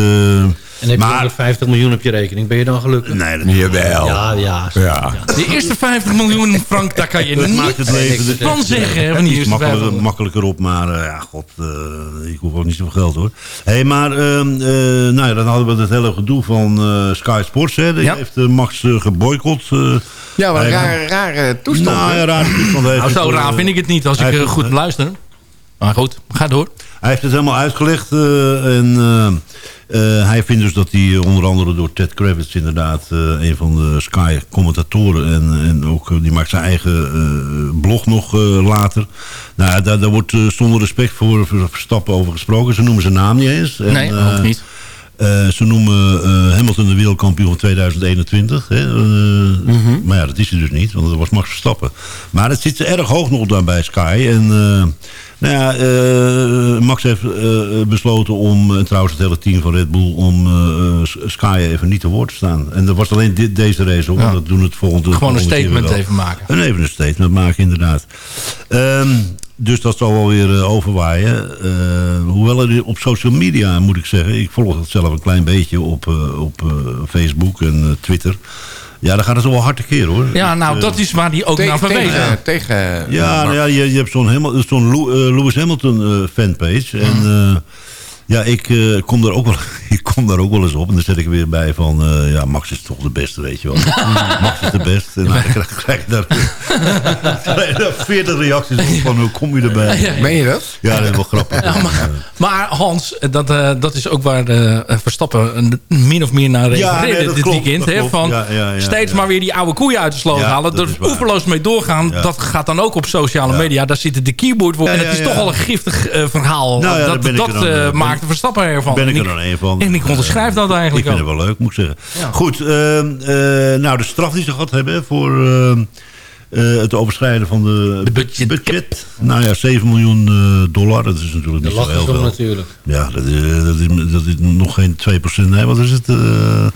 En heb je maar, 150 miljoen op je rekening, ben je dan gelukkig? nee, dat Jawel. Ja, ja. Ja. De eerste 50 miljoen, Frank, daar kan je dat niet maakt het leven van zeggen. iets eerste makkelijker, 500. makkelijker op. Maar eh, ja, god, eh, ik hoef ook niet zoveel geld hoor. hey, maar ehm, eh, nou ja, dan hadden we het hele gedoe van eh, Sky Sports. Hè. Die Ja. heeft Max eh, geboycott. eh. Ja, maar een rare, rare toestand. Nou ja, raar toestand. Nou, zo het, raar vind ik het niet als ik goed luister. Maar goed, ga door. Hij heeft het helemaal uitgelegd. eh, en eh, eh, hij vindt dus dat hij onder andere door Ted Kravitz inderdaad... een van de Sky-commentatoren... en, en ook die maakt zijn eigen blog nog later. Nou, daar, daar wordt zonder respect voor Verstappen over gesproken. Ze noemen zijn naam niet eens. En, Nee, ook niet. Ze noemen Hamilton de wereldkampioen van 2021. Hè? Mhm. Maar ja, dat is hij dus niet, want dat was Max Verstappen. Maar het zit erg hoog nog daar bij Sky. En nou ja, eh, Max heeft eh, besloten om, en trouwens het hele team van Red Bull... om eh, Sky even niet te woord te staan. En dat was alleen dit, deze race. Ja. Dat doen het volgende Gewoon een statement even maken. En even een statement maken, inderdaad. Ehm, dus dat zal wel weer overwaaien. Hoewel er op social media, moet ik zeggen... ik volg het zelf een klein beetje op, op Facebook en Twitter... Ja, daar gaat het zo wel hard tekeer, hoor. Ja, nou, Eh, dat is waar die ook naar verwezen. tegen ja, nou ja je, je hebt zo'n Hamil- zo'n eh, Lewis Hamilton eh, fanpage. En eh, ja, ik, eh, kom daar ook wel, ik kom daar ook wel eens op. En dan zet ik er weer bij van... eh, ja, Max is toch de beste, weet je wel. Max is de beste. En dan krijg, krijg je daar, krijg je daar 40 reacties op van... hoe kom je erbij? Ja, ja. Meen je dat? Ja, dat is wel grappig. Ja, maar, maar Hans, dat, eh, dat is ook waar eh, Verstappen een- min of meer naar Ja, refereerde nee, dat dit klopt, weekend. dat hè, van Ja, ja, ja, steeds ja. maar weer die oude koeien uit de sloot Ja, halen. dat Er oeverloos mee doorgaan. Ja. Dat gaat dan ook op sociale Ja. media. Daar zit de keyboard voor. Ja, en ja, het is ja. toch al een giftig verhaal. Nou ja, dat dat ben- maakt de Verstappen ervan. Ben ik er dan een van. En ik onderschrijf dat Ik eigenlijk vind ook. het wel leuk, moet ik zeggen. Ja. Goed, ehm, eh, nou de straf die ze gehad hebben voor ehm, eh, het overschrijden van de, De budget. budget. Nou ja, 7 miljoen eh, dollar, dat is natuurlijk De niet zo heel veel. natuurlijk. Ja, dat is, dat, is, dat is nog geen 2%. Nee, wat is het? eh eh,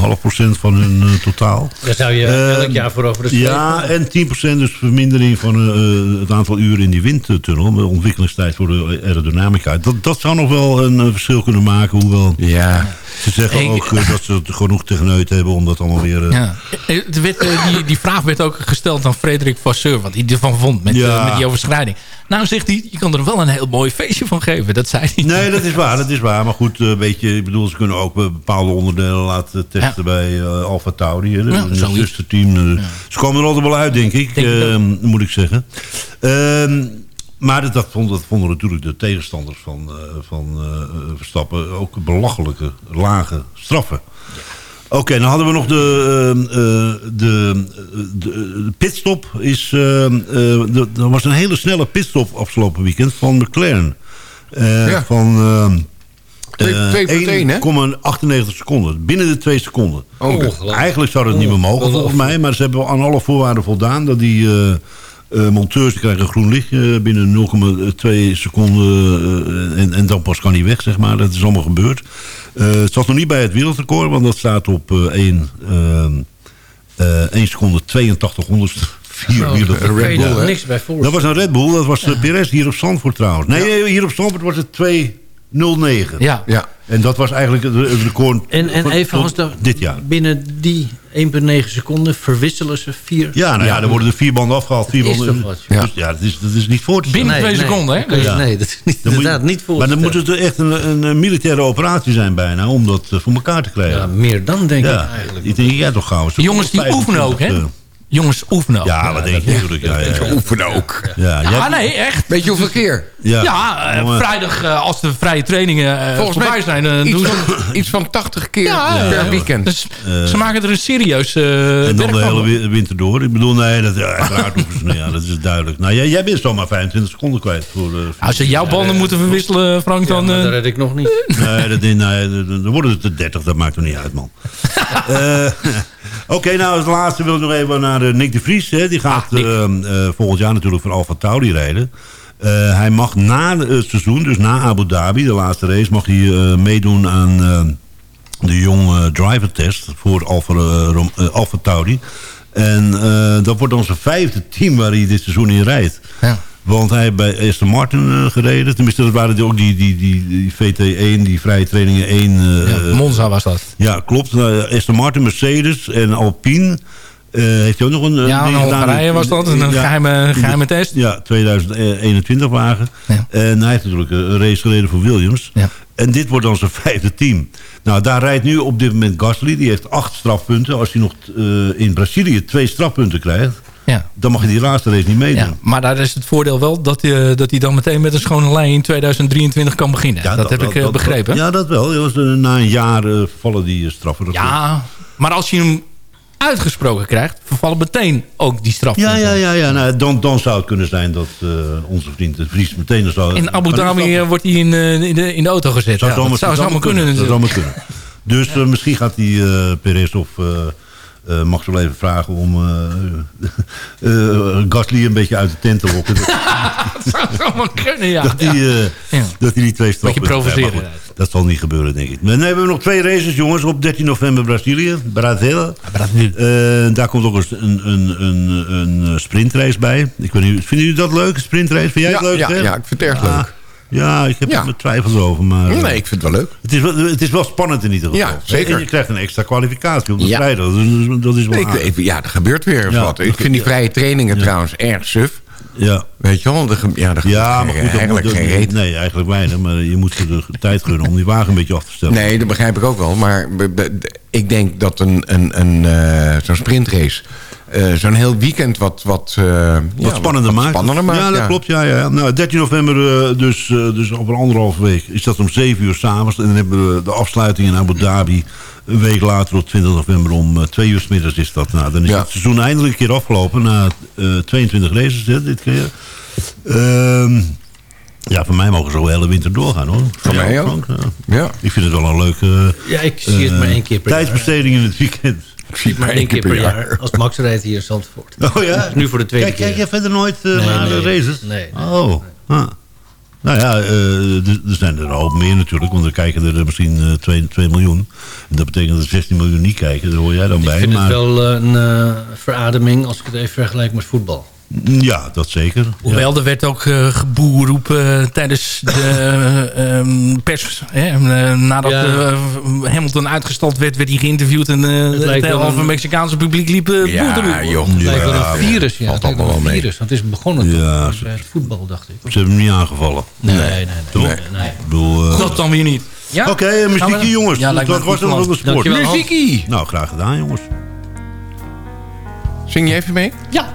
half procent van hun eh, totaal. Daar zou je Eh, elk jaar voor over de Ja, en 10% dus vermindering van eh, het aantal uren in die windtunnel. Met ontwikkelingstijd voor de aerodynamica. Dat, dat zou nog wel een eh, verschil kunnen maken. Hoewel Ja. Ze zeggen ook eh, dat ze het genoeg techneut hebben om dat allemaal weer... eh, Ja. Eh, er werd, die, die vraag werd ook gesteld aan Frederik Vasseur. Wat hij ervan vond met, Ja. met die overschrijding. Nou zegt hij, je kan er wel een heel mooi feestje van geven. Dat zei hij. Nee, dat is waar, dat is waar. Maar goed, eh, weet je, ik bedoel, ze kunnen ook bepaalde onderdelen laten testen bij Alfa Tauri. Hè, Ja, een zusterteam. Ze komen er altijd wel uit, denk ik, Denk ik moet ik zeggen. Ehm, maar dat, vonden, dat vonden natuurlijk de tegenstanders van, eh, van eh, Verstappen ook belachelijke, lage straffen. Oké, dan hadden we nog de, ehm, eh, de, de, de pitstop. Is, ehm, de- er was een hele snelle pitstop afgelopen weekend van McLaren. Eh, Ja. Van ehm, Twee- eh, twee punt één, hè? 1,98 seconden. Binnen de twee seconden. Oh. Eigenlijk zou dat niet meer mogen volgens mij. Maar ze hebben aan alle voorwaarden voldaan. Dat die eh, monteurs krijgen groen licht eh, binnen 0,2 seconden. eh, en, en dan pas kan hij weg, zeg maar. Dat is allemaal gebeurd. Het zat nog niet bij het wereldrecord. Want dat staat op eh 1, eh, 1 seconde 82 honderdste. Vier Oh, je Bull, hè? niks bij. Dat was een Red Bull. Dat was eh, Perez hier op Zandvoort trouwens. Nee, hier op Zandvoort was het 2.09. Ja. Ja. En dat was eigenlijk het record En, en van- even als dat dit jaar. binnen die 1,9 seconden verwisselen ze vier. Ja, nou ja, dan worden er vier banden afgehaald. Vier is banden, toch wat, ja. Dus ja, dat is, dat is niet voor te stellen. Binnen twee seconden, hè? Nee, Ja. nee, dat is niet, Dan moet je- inderdaad niet voor Maar dan moet het echt een, een, een militaire operatie zijn bijna... om dat eh, voor elkaar te krijgen. Ja, meer dan denk ik Ja, eigenlijk. ik denk jij toch gauw. Jongens die oefenen ook, hè? Jongens oefenen ook. Ja, wat denk je natuurlijk. Ja, ja, ja. Oefenen ook. Ja, Ja, jij- nee, echt. Weet je hoeveel keer? ja. Ja, eh, vrijdag eh, als de vrije trainingen eh, Volgens voorbij mij zijn, iets doen ze... van, iets van 80 keer Ja, per weekend. Dus ze maken er een serieus eh En dan de hele van. winter door. Ik bedoel, nee, dat, ja, uiteraard hoeven ze niet. Ja, dat is duidelijk. Nou, jij, jij bent zomaar 25 seconden kwijt. Voor, Als ze jouw banden moeten verwisselen, Frank, Ja, dan... maar eh, dat red ik nog niet. Nee, dat, nee, nee, dan worden het er 30, dat maakt er niet uit, man. Oké, nou als laatste wil ik nog even naar eh, Nick de Vries. Hè. Die gaat Ah, Nick. eh, volgend jaar natuurlijk voor Alfa Tauri rijden. Eh, hij mag na het seizoen, dus na Abu Dhabi, de laatste race... mag hij eh, meedoen aan eh, de Young eh, Driver Test voor Alfa, Rom- Alfa Tauri. En eh, dat wordt onze vijfde team waar hij dit seizoen in rijdt. Ja. Want hij heeft bij Aston Martin eh, gereden. Tenminste, dat waren die, ook die, die, die, die VT1, die vrije trainingen 1. eh, ja, Monza was dat. ja, klopt. Aston Martin, Mercedes en Alpine. eh, heeft hij ook nog een... eh, Ja, gedaan? Hongarije was dat, een geheime- geheime test. Ja, 2021 wagen. Ja. En hij heeft natuurlijk een race gereden voor Williams. Ja. En dit wordt dan zijn vijfde team. Nou, daar rijdt nu op dit moment Gasly. Die heeft acht strafpunten. Als hij nog eh, in Brazilië twee strafpunten krijgt... Ja. dan mag hij die laatste race niet meedoen. Ja, maar daar is het voordeel wel dat hij, dat hij dan meteen met een schone lijn in 2023 kan beginnen. Ja, dat, heb ik eh, begrepen. Ja, dat wel. Eh, Na een jaar eh, vallen die eh, straffen. Dat. Ja, maar als je hem uitgesproken krijgt... vervallen meteen ook die straf. Ja, ja, ja, ja. Nou, dan, dan zou het kunnen zijn dat eh, onze vriend de Vries meteen... Zou, In Abu Dhabi eh, wordt hij in, eh, in, de, in de auto gezet. Zou Ja, dat zou zomaar kunnen. Dat zou zomaar kunnen. Dus eh, misschien gaat die eh Perez of eh mag ze wel even vragen om eh eh, Gasly een beetje uit de tent te lokken. Dat, zou zomaar kunnen, ja. dat, eh, Ja. dat die die twee straffen. Beetje provoceren, Ja, maar goed, dat zal niet gebeuren, denk ik. Maar nee, we hebben nog twee races, jongens. Op 13 november Brazilië, Brazil. Eh, daar komt ook een, een, een, een, een sprintrace bij. Ik weet niet, vinden jullie dat leuk, een sprintrace? Vind jij het leuk? ja, ja, ik vind het erg Ah, leuk. Ja, ik heb er mijn twijfels over. Maar, eh, Nee, ik vind het wel leuk. het is, wel, het is wel spannend in ieder geval. Ja, zeker. En je krijgt een extra kwalificatie op de vrijdag. Dus dat is wel Ik, ja, er gebeurt weer wat. Ik vind die vrije trainingen trouwens erg suf. Ja. Weet je wel? Er, ge- ja, er gebeurt Ja, maar goed, eigenlijk moet- geen reet. Nee, eigenlijk weinig. Maar je moet ze de tijd gunnen om die wagen een beetje af te stellen. Nee, dat begrijp ik ook wel. Maar ik denk dat een, een, een, eh, zo'n sprintrace... eh, zo'n heel weekend wat, wat, eh, ja, wat spannender wat maakt. spannender maakt. ja, dat klopt. Ja, ja. Nou, 13 november, eh, dus, eh, dus over anderhalve week, is dat om 7 uur s'avonds. En dan hebben we de afsluiting in Abu Dhabi. Een week later, op 20 november, om eh, 2 uur s middags is dat. Nou, dan is Ja. het seizoen eindelijk een keer afgelopen. Na eh, 22 races hè, dit keer. Ehm, ja, voor mij mogen ze wel de hele winter doorgaan hoor. Voor mij ook. Frank, ja. Ja. Ik vind het wel een leuke Ja, ik zie het maar één keer per jaar. tijdsbesteding in het weekend. Ik zie het maar Eén keer per jaar. Als Max rijdt hier in Zandvoort. Oh ja? Nu voor de tweede kijk, keer. Kijk jij verder nooit Nee, naar nee. de races? Nee, nee. Oh. Ah. Nou ja, eh, er zijn er al meer natuurlijk. Want er kijken er misschien eh, 2, 2 miljoen. En dat betekent dat 16 miljoen niet kijken. Daar hoor jij dan bij. Ik vind maar, het wel een verademing als ik het even vergelijk met voetbal. Ja, dat zeker. Hoewel, er werd ook eh geboer roepen tijdens de eh, ehm, pers. Hè, eh, nadat Ja. eh, Hamilton uitgestald werd, werd hij geïnterviewd. En eh het wel halve een- Mexicaanse publiek liep eh, te Ja, roepen. joh. Het lijkt wel een virus, ja. valt Het lijkt wel allemaal een wel mee. virus. Want het is begonnen Ja, toch bij het voetbal, dacht ik. Ze hebben hem niet aangevallen. Nee, nee, nee. Nee, nee. Ik bedoel... eh, Dat dan weer niet. Ja? Oké, eh, muziekje dan? jongens. Ja, dat een was wel de sport. Muziekie! Nou, graag gedaan jongens. Zing je even mee? Ja.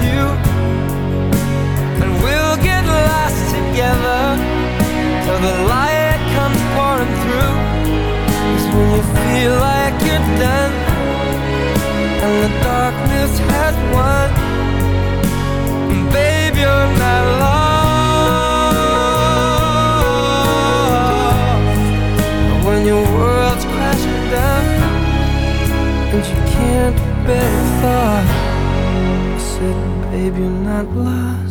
Together till the light comes pouring through. Cause when you feel like you're done and the darkness has won, babe, you're not lost. When your world's crashing down and you can't bear a thought, I said, babe, you're not lost.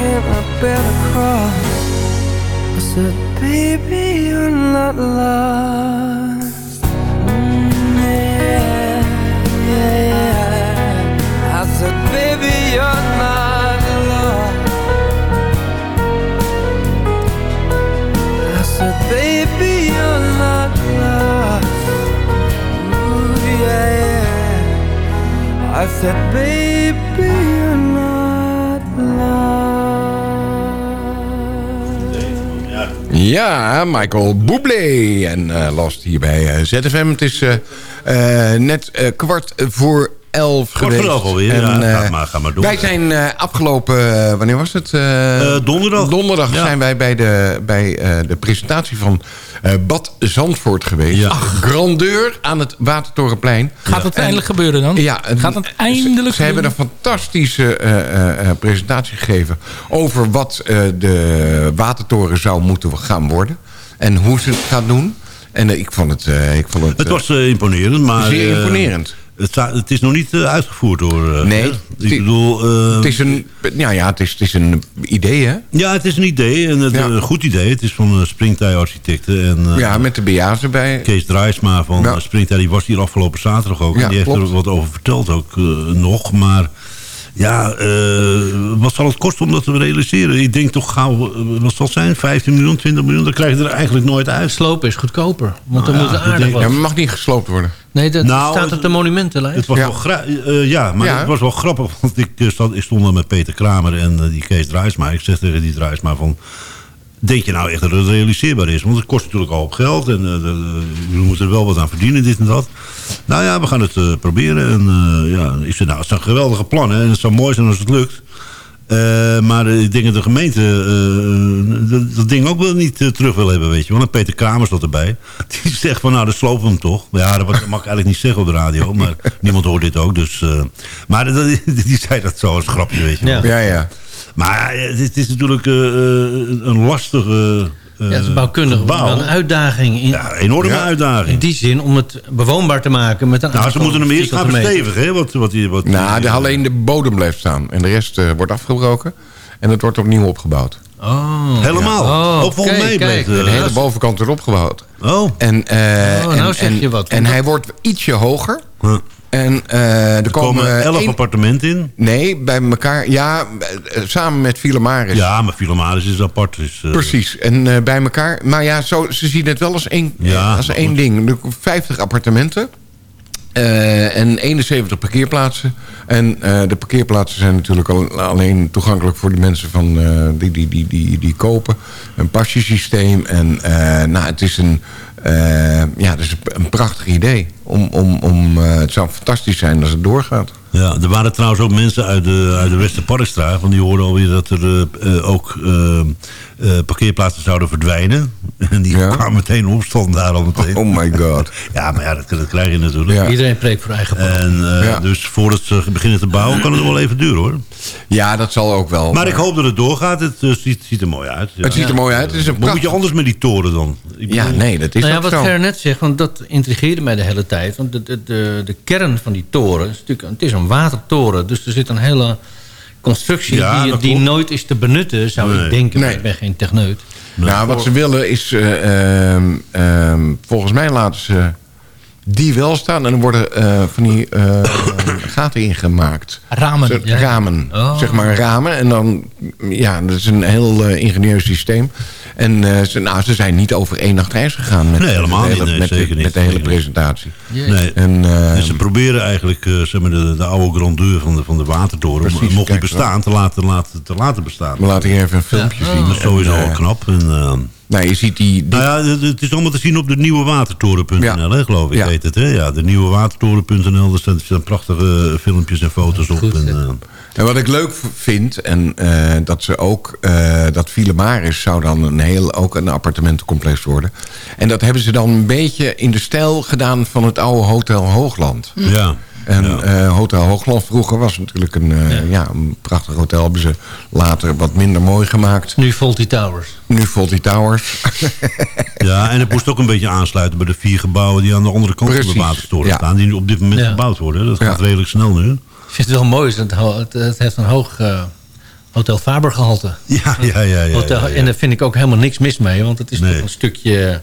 can't I bear cross? I said, baby, you're not lost. Mm, yeah, yeah, yeah. I said, baby, you're not lost. I said, baby, you're not lost. Ooh, yeah, yeah. I said, baby, Ja, Michael Bublé. En eh Lost hier bij eh, ZFM. Het is eh, net kwart voor elf Kwart voor geweest. elf alweer, En, ja, eh, ga maar- ga maar door. Wij zijn eh, afgelopen, eh, wanneer was het? Eh, donderdag. Donderdag Ja. zijn wij bij de, bij, eh, de presentatie van eh, Bad Zandvoort geweest. Ach, grandeur aan het Watertorenplein. Gaat het En- eindelijk gebeuren dan? Ja, Gaat het eindelijk Ze, ze hebben een fantastische eh, eh, eh, presentatie gegeven... over wat eh, de watertoren zou moeten gaan worden. En hoe ze het gaan doen. En ik vond het... eh, ik vond het, Het was eh, imponerend, maar... Zeer eh, imponerend. Het, is nog niet eh, uitgevoerd door... eh, Nee, hè? ik bedoel... eh, het is een, ja, ja, het is, het is een idee, hè? Ja, het is een idee. En het, Ja. Een goed idee. Het is van Springtij Architecten. En, Ja, met de BA's erbij. Kees Draaisma van Ja. Springtij, die was hier afgelopen zaterdag ook. Ja, en die heeft klopt. er wat over verteld ook nog. Maar ja, eh, wat zal het kosten om dat te realiseren? Ik denk toch gauw, eh, wat zal het zijn? 15 miljoen, 20 miljoen? Dan krijg je er eigenlijk nooit uit. Slopen is goedkoper. Want Nou dan ja, moet dat aardig denk- wat. Ja, maar mag niet gesloopt worden. Nee, dat Nou, staat op de monumentenlijst. Het was Ja. wel gra- eh, ja, maar Ja. het was wel grappig. Want ik, stond, ik stond daar met Peter Kramer en die Kees Draaisma. Ik zeg tegen die Draaisma van... Denk je nou echt dat het realiseerbaar is? Want het kost natuurlijk al op geld. En eh, de- we moeten er wel wat aan verdienen, dit en dat. Nou ja, we gaan het eh, proberen. En eh, ja, ik nou, het zijn geweldige plannen. En het zou mooi zijn als het lukt. Eh, maar ik denk dat de gemeente eh, dat, dat ding ook wel niet terug wil hebben, weet je. En Peter Kramer zat erbij. Die zegt van, nou, dat slopen we hem toch. Ja, dat mag ik eigenlijk niet zeggen op de radio. Maar niemand hoort dit ook, dus... eh, maar die zei dat zo als grapje, weet je. Ja, ja. Maar eh, het is natuurlijk eh, eh, een lastige... eh, Ja, het is bouwkundig gebouw. wel een uitdaging. In, Ja, enorme Ja. uitdaging. in die zin om het bewoonbaar te maken met een Nou, ze moeten hem eerst gaan verstevigen, hè? Wat, wat, wat, Nou, de, die- alleen de bodem blijft staan. En de rest eh, wordt afgebroken. En het wordt opnieuw opgebouwd. Oh. Helemaal. Oh, volgens kijk, mij kijk. blijft... De eh, hele bovenkant wordt opgebouwd. Oh. En, eh, Oh, en, nou zeg en- je wat. En hij wordt ietsje hoger. Huh. En eh, er, Er komen elf één- appartementen in. Nee, bij elkaar. Ja, eh, samen met Filamaris. Ja, maar Filomaris is apart. Dus, eh, Precies. En bij elkaar. Maar ja, zo, ze zien het wel als één, Ja, als één goed. ding. Er komen 50 appartementen. en 71 parkeerplaatsen. En de parkeerplaatsen zijn natuurlijk al, alleen toegankelijk voor de mensen van, die, die, die, die, die kopen. Een pasjesysteem. En nou, het is een, eh, ja, het is een prachtig idee. Om, om, om, eh, het zou fantastisch zijn als het doorgaat. Ja, er waren trouwens ook mensen uit de, uit de Westerparkstraat. Want die hoorden alweer dat er eh, ook eh, parkeerplaatsen zouden verdwijnen. En die Ja. kwamen meteen opstand daar al meteen. Oh my god. Ja, maar ja, dat, dat krijg je natuurlijk. Ja. Iedereen preekt voor eigen plan. En eh, Ja. dus voordat ze beginnen te bouwen, kan het wel even duren hoor. Ja, dat zal ook wel. Maar ik hoop dat het doorgaat. Het eh, ziet, ziet er mooi uit. Ja. Het ziet er mooi uit. Het is een Wat moet je anders met die toren dan? Ik Ja, nee, dat is nou ja, wat zo. Net zegt, want dat intrigeerde mij de hele tijd. Want de, de, de, de kern van die toren is natuurlijk het is een watertoren. Dus er zit een hele constructie Ja, die, nooit is te benutten, zou Nee. ik denken. Maar Nee. ik ben geen techneut. Nou, wat ze willen is... eh, ehm, ehm, volgens mij laten ze die wel staan. En er worden eh, van die eh, gaten ingemaakt. Ramen. Zo- ja. Ramen. Oh. Zeg maar ramen. En dan... Ja, dat is een heel eh, ingenieus systeem. En ze, nou, ze zijn niet over één nacht ijs gegaan. Met, Nee, helemaal de niet. hele, Nee, met, de- niet. met de hele presentatie. Nee. En, ze proberen eigenlijk zeg maar, de, de oude grandeur van de, van de watertoren... Precies, mocht die bestaan, te laten, laten, te laten bestaan. we laten hier even een filmpje zien. Dat is sowieso En, eh, knap. En, eh, Nou, je ziet die... die nou ja, het, is allemaal te zien op de nieuwewatertoren.nl, Ja. hè, geloof ik, Ja. heet het. Hè? Ja, de nieuwewatertoren.nl, daar staan, er prachtige filmpjes en foto's op. Goed, en, eh, En wat ik leuk vind, en eh, dat ze ook, eh dat Vilemaris zou dan een heel, ook een appartementencomplex worden. En dat hebben ze dan een beetje in de stijl gedaan van het oude Hotel Hoogland. ja. En Ja. eh, Hotel Hoogland vroeger was natuurlijk een, eh, ja. een prachtig hotel. Hebben ze later wat minder mooi gemaakt. Nu Faulty Towers. Nu Faulty Towers. ja, en het moest ook een beetje aansluiten bij de vier gebouwen... die aan de andere kant van Precies, de watertoren ja. staan... die op dit moment Ja. gebouwd worden. Dat Ja. gaat redelijk snel nu. Ik vind het wel mooi. Het, het, het heeft een hoog, eh, Hotel Faber gehalte. Ja, ja, ja. ja, Hotel, ja, ja. En daar vind ik ook helemaal niks mis mee. Want het is Nee. toch een stukje...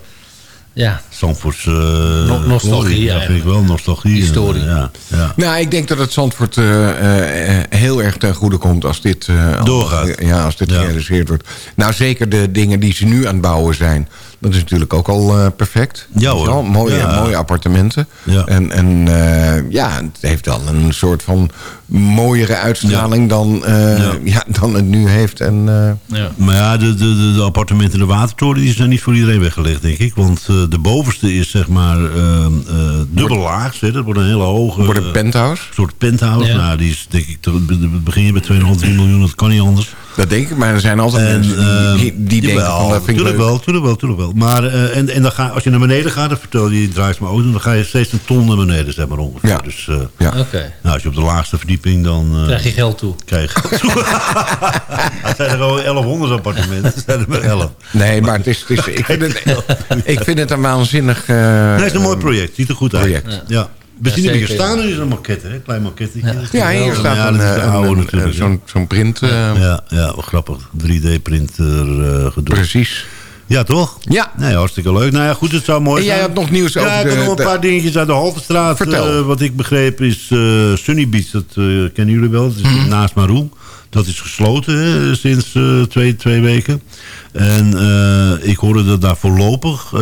Ja, Zandvoorts eh, No- nostalgie, glorie. Ja, vind ik wel nostalgie. Historie. Ja, ja. Nou, ik denk dat het Zandvoort eh, eh, heel erg ten goede komt als dit, eh, Doorgaat. als- ja, als dit Ja. gerealiseerd wordt. Nou, zeker de dingen die ze nu aan het bouwen zijn. Dat is natuurlijk ook al eh, perfect. Ja, hoor. wel, Mooie, Ja. mooie appartementen. Ja. En, en eh, ja, het heeft wel een soort van mooiere uitstraling dan, eh, Ja. ja. dan het nu heeft. En, eh, ja. Maar ja, de, de, de, appartementen in de Watertoren die zijn niet voor iedereen weggelegd, denk ik. Want eh, de bovenste is zeg maar dubbel laag. Hè? Dat wordt een hele hoge... Wordt een penthouse? Een soort penthouse. Ja. Nou, die is denk ik... te- be- begin je met 2,5, 3 miljoen, dat kan niet anders. dat denk ik, maar er zijn altijd En, mensen die, die, die denken jawel, van dat vind ik tuurlijk leuk. wel, tuurlijk wel, tuurlijk wel. Maar eh, en, en dan ga, als je naar beneden gaat, dat vertel je, draait me ook, dan ga je steeds een ton naar beneden, zeg maar ongeveer. Ja. Dus eh, Ja. oké. nou, als je op de laagste verdieping, dan eh, Krijg je geld toe. krijg je geld toe. Het zijn er gewoon 1100 appartementen, het zijn er maar 11. Nee, maar het is, het is, ik, vind het, ik vind het een waanzinnig... eh, Nee, het is een mooi project, ziet er goed uit. project. Ja. We zien Ja, hem hier staan, er is een maquette, hè? klein maquette. Ja, hier staat ja, een, dat een- zo'n zo'n print. eh, Ja, ja, grappig. 3D-printer eh gedoe. Precies. Ja, toch? Ja. Nee, hartstikke leuk. Nou ja, goed, het zou mooi En jij zijn. had nog nieuws ja, over ik de- had nog een de- paar dingetjes uit de Haltestraat. Vertel. Eh, wat ik begreep is eh, Sunny Beach, dat eh, kennen jullie wel. Dat is Mhm. naast Marou. Dat is gesloten hè, sinds eh, twee, twee weken. En eh, ik hoorde dat daar voorlopig eh,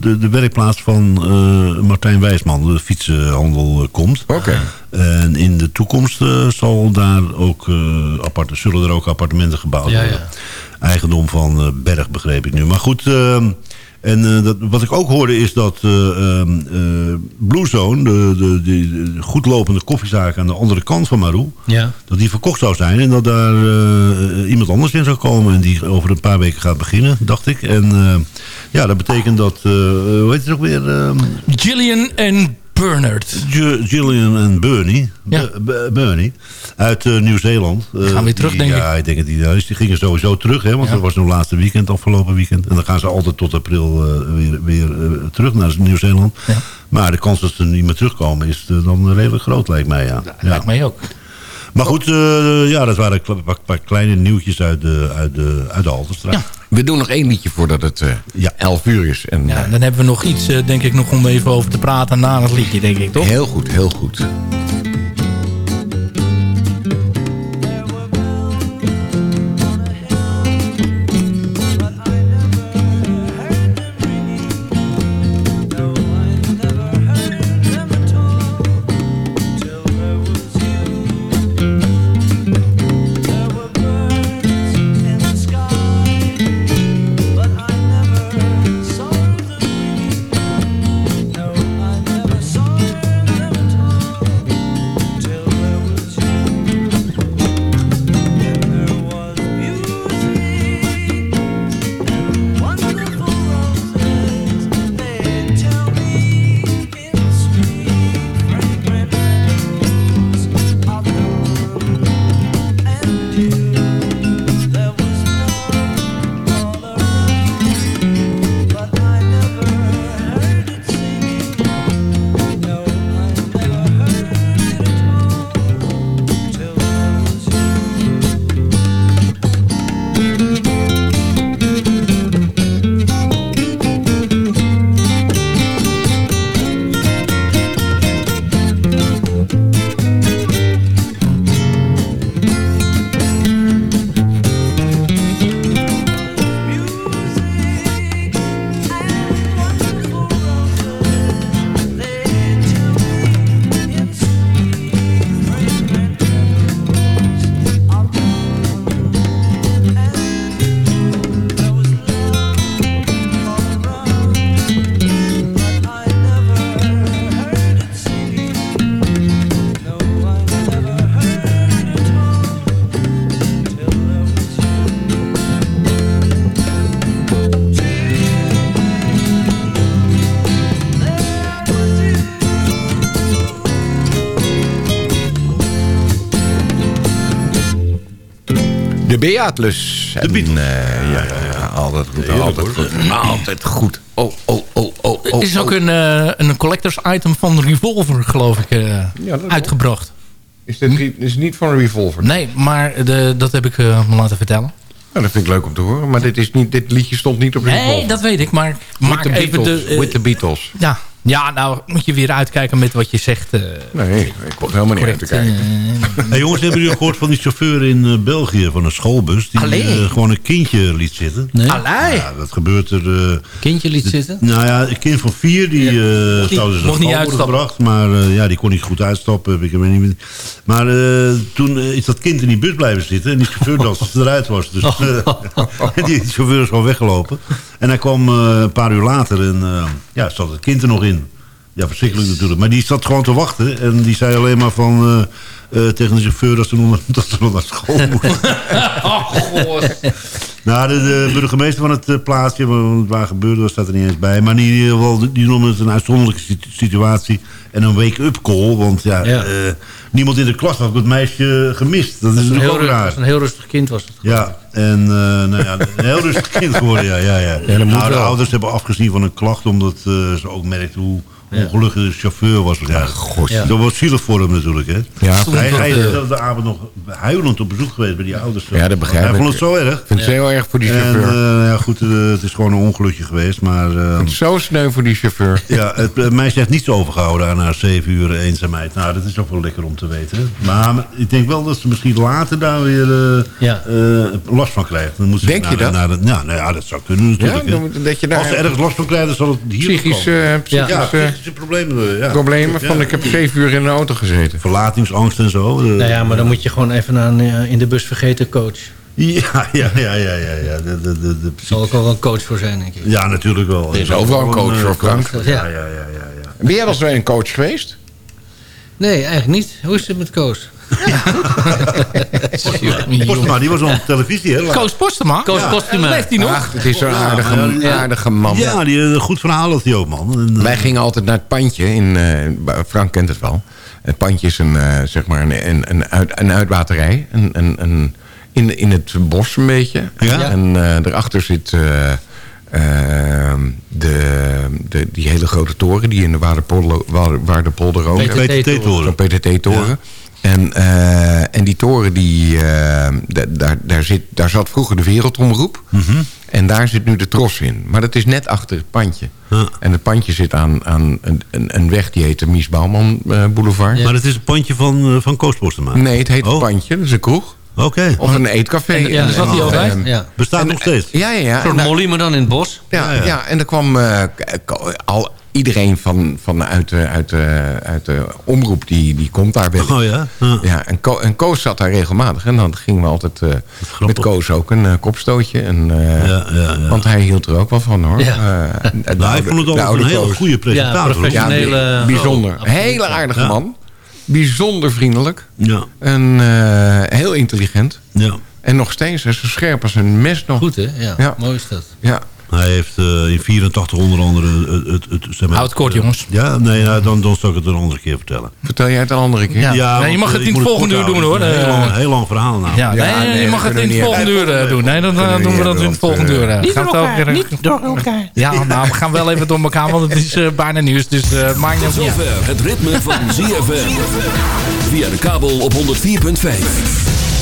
de, de werkplaats van eh, Martijn Wijsman, de fietsenhandel, komt. Oké. En in de toekomst eh, zal daar ook, eh, apart, zullen er ook appartementen gebouwd Ja, worden. ja. Eigendom van eh, Berg, begreep ik nu. Maar goed, ehm, en eh, dat, wat ik ook hoorde is dat eh ehm, eh, Blue Zone, de, de, de, de goedlopende koffiezaak aan de andere kant van Marou, Ja. dat die verkocht zou zijn en dat daar iemand anders in zou komen en die over een paar weken gaat beginnen, dacht ik. En ja, dat betekent dat, hoe heet het ook weer? ehm, Gillian en Bernard. Gillian en Bernie, Ja. Bernie uit eh, Nieuw-Zeeland. Eh, Gaan weer terug, die- denk ja, ik. denk dat die, ja, dus die gingen sowieso terug, hè, want Ja. dat was hun laatste weekend, afgelopen weekend. En dan gaan ze altijd tot april eh, weer, weer eh, terug naar Nieuw-Zeeland. Ja. Maar de kans dat ze niet meer terugkomen is eh, dan redelijk groot, lijkt mij. Ja. Ja. Lijkt mij ook. Maar goed, eh, ja, dat waren een paar, paar kleine nieuwtjes uit de, uit de, uit de Halterstraat. We doen nog één liedje voordat het eh Ja. 11 uur is. En, Ja, eh, dan hebben we nog iets, eh, denk ik, nog om even over te praten na het liedje, denk ik, toch? heel goed, heel goed. De Beatlus. En, Beatles. eh, ja, ja, ja, altijd goed. Heerlijk, altijd goed. Altijd goed. Oh, oh, oh, oh, Het oh. is ook oh. een, eh, een collectors item van Revolver, geloof ik, eh, uitgebracht. Is dit is niet van een revolver? Nee, maar de, dat heb ik eh, me laten vertellen. Nou, dat vind ik leuk om te horen. Maar dit, is niet, dit liedje stond niet op revolver. Nee, dat weet ik, maar With maak the even Beatles. de... eh, With the Beatles. ja, ja, nou moet je weer uitkijken met wat je zegt. eh. Nee, ik word helemaal niet uit te kijken. Hey, jongens, hebben jullie ook gehoord van die chauffeur in eh, België van een schoolbus... die eh, gewoon een kindje liet zitten? Nee. Allee. Ja, dat gebeurt er... eh, Kindje liet zitten. nou ja, een kind van vier, die eh Mocht niet- zou dus mocht niet uitstappen. gebracht. Maar eh, ja, die kon niet goed uitstappen. Ik hem niet meer. Maar eh, toen eh, is dat kind in die bus blijven zitten. En die chauffeur dacht dat ze eruit was. Dus eh, en die chauffeur is gewoon weggelopen. En hij kwam eh, een paar uur later en eh, ja, zat het kind er nog in. Ja, verschrikkelijk natuurlijk. Maar die zat gewoon te wachten. En die zei alleen maar van... eh, eh, tegen de chauffeur dat ze nog, dat ze nog naar school moest. Oh, god. Nou, de, de burgemeester van het eh, plaatsje, wa- waar gebeurde, dat staat er niet eens bij. Maar in ieder geval, die noemen het een uitzonderlijke situ- situatie. En een wake-up call. Want ja, Ja. eh, niemand in de klas had het meisje gemist. Dat is Dat is een natuurlijk heel, ook raar. dat een heel rustig kind was het. Ja, en eh, nou ja, een heel rustig kind geworden, ja. ja, ja. nou, de wel. ouders hebben afgezien van een klacht, omdat eh, ze ook merkten hoe ongelukkig de chauffeur was. Ja, Ja. Dat was zielig voor hem natuurlijk, hè. Ja, hij, hij is eh, de avond nog huilend op bezoek geweest bij die ouders. Ja, dat begrijp hij ik. vond het zo erg. Ik vind het heel erg voor die En, chauffeur. eh, ja, goed, eh, het is gewoon een ongelukje geweest, maar... eh, Het is zo sneu voor die chauffeur. ja, het het meisje heeft niets overgehouden aan haar zeven uur eenzaamheid. Nou, dat is ook wel lekker om te weten. Maar ik denk wel dat ze misschien later daar weer Ja. last van krijgt. Dan moet ze Denk je naar, dat? Naar de, ja, nou ja, dat zou kunnen natuurlijk. hè. dan moet- dat je daar Als ze ergens last van krijgt, dan zal het hier psychische, komen. Psychische, problemen. eh, Ja. problemen van ik heb zeven uur in de auto gezeten. Verlatingsangst en zo. eh. Nou ja, maar dan moet je gewoon even een eh, in de bus vergeten coach. Ja, ja, ja, ja, ja. ja. De, de, de, de, Er zal ook wel een coach voor zijn, denk ik. ja, natuurlijk wel. Er is overal een coach voor, Frank. Ja, ja, ja, ja, ja. Ben jij wel eens een coach geweest? Nee, eigenlijk niet. Hoe is het met coach? Postma, die was op televisie, hè? Koos Postema? Coach Ja. Leeft hij nog? Ach, het is zo'n aardige, Ja, ja. aardige man. Ja, die, een goed verhaal had hij ook, man. Eh, Wij gingen altijd naar het pandje. In, eh, Frank kent het wel. Het pandje is een, eh, zeg maar een, een, een, uit, een uitwaterij. Een, een, een, in, in het bos een beetje. Ja. En eh daarachter zit eh, eh, de, de, die hele grote toren... die in de Waardepolder, Waar- Waardepolder ook. PTT-toren. Zo'n PTT-toren. En, eh, en die toren, die, da- daar, daar, zit, daar zat vroeger de wereldomroep. En daar zit nu de tros in. Maar dat is net achter het pandje. En het pandje zit aan, aan een, een, weg die heet de Mies Bouwman eh, Boulevard. Maar het is een pandje van, van Koos Postema. Nee, het heet Oh. het pandje. Dat is een kroeg. Oké. Of een eetcafé. En- ja, En- zat hij en, altijd? Ja. Bestaat nog steeds. Ja, ja, ja. Een soort daar- molly, maar dan in het bos. ja, Ja, ja. ja. en er kwam eh, al iedereen van, van uit, de, uit, de, uit de omroep, die, die komt daar wel. Oh ja? Ja. Ja, en, Ko en Koos zat daar regelmatig. En dan gingen we altijd eh, met Koos ook een eh, kopstootje. En, eh, Ja, ja, ja. Want hij hield er ook wel van hoor. Eh, Nou, oude- vond het oude een hele goede presentator. professioneel. Ja, Hele- bijzonder. oh. Hele aardige Ja. man. Bijzonder vriendelijk. Ja, En eh, heel intelligent. ja. En nog steeds, hij is zo scherp als een mes nog. Goed, hè? Ja, Ja. mooi is dat. Ja. Hij heeft eh, in 84 onder andere... Het, het, het, zeg maar, Houd kort, eh, jongens. Ja, nee, nou, dan, dan zal ik het een andere keer vertellen. Vertel jij het een andere keer? Ja. Nee, want, je mag eh, het ik in het volgende uur doen, hoor. heel, Eh, lang, heel lang verhaal nou. Ja, Ja, nee, nee, je mag het in het niet volgende uur eh, doen. Nee, dan eh, we doen we dat in het volgende uur. eh, Niet gaat door elkaar, weer- niet door elkaar. Ja, nou, we gaan wel even door elkaar, want het is eh, bijna nieuws. Dus eh Tot uit. zover het ritme van ZFM. Via de kabel op 104.5.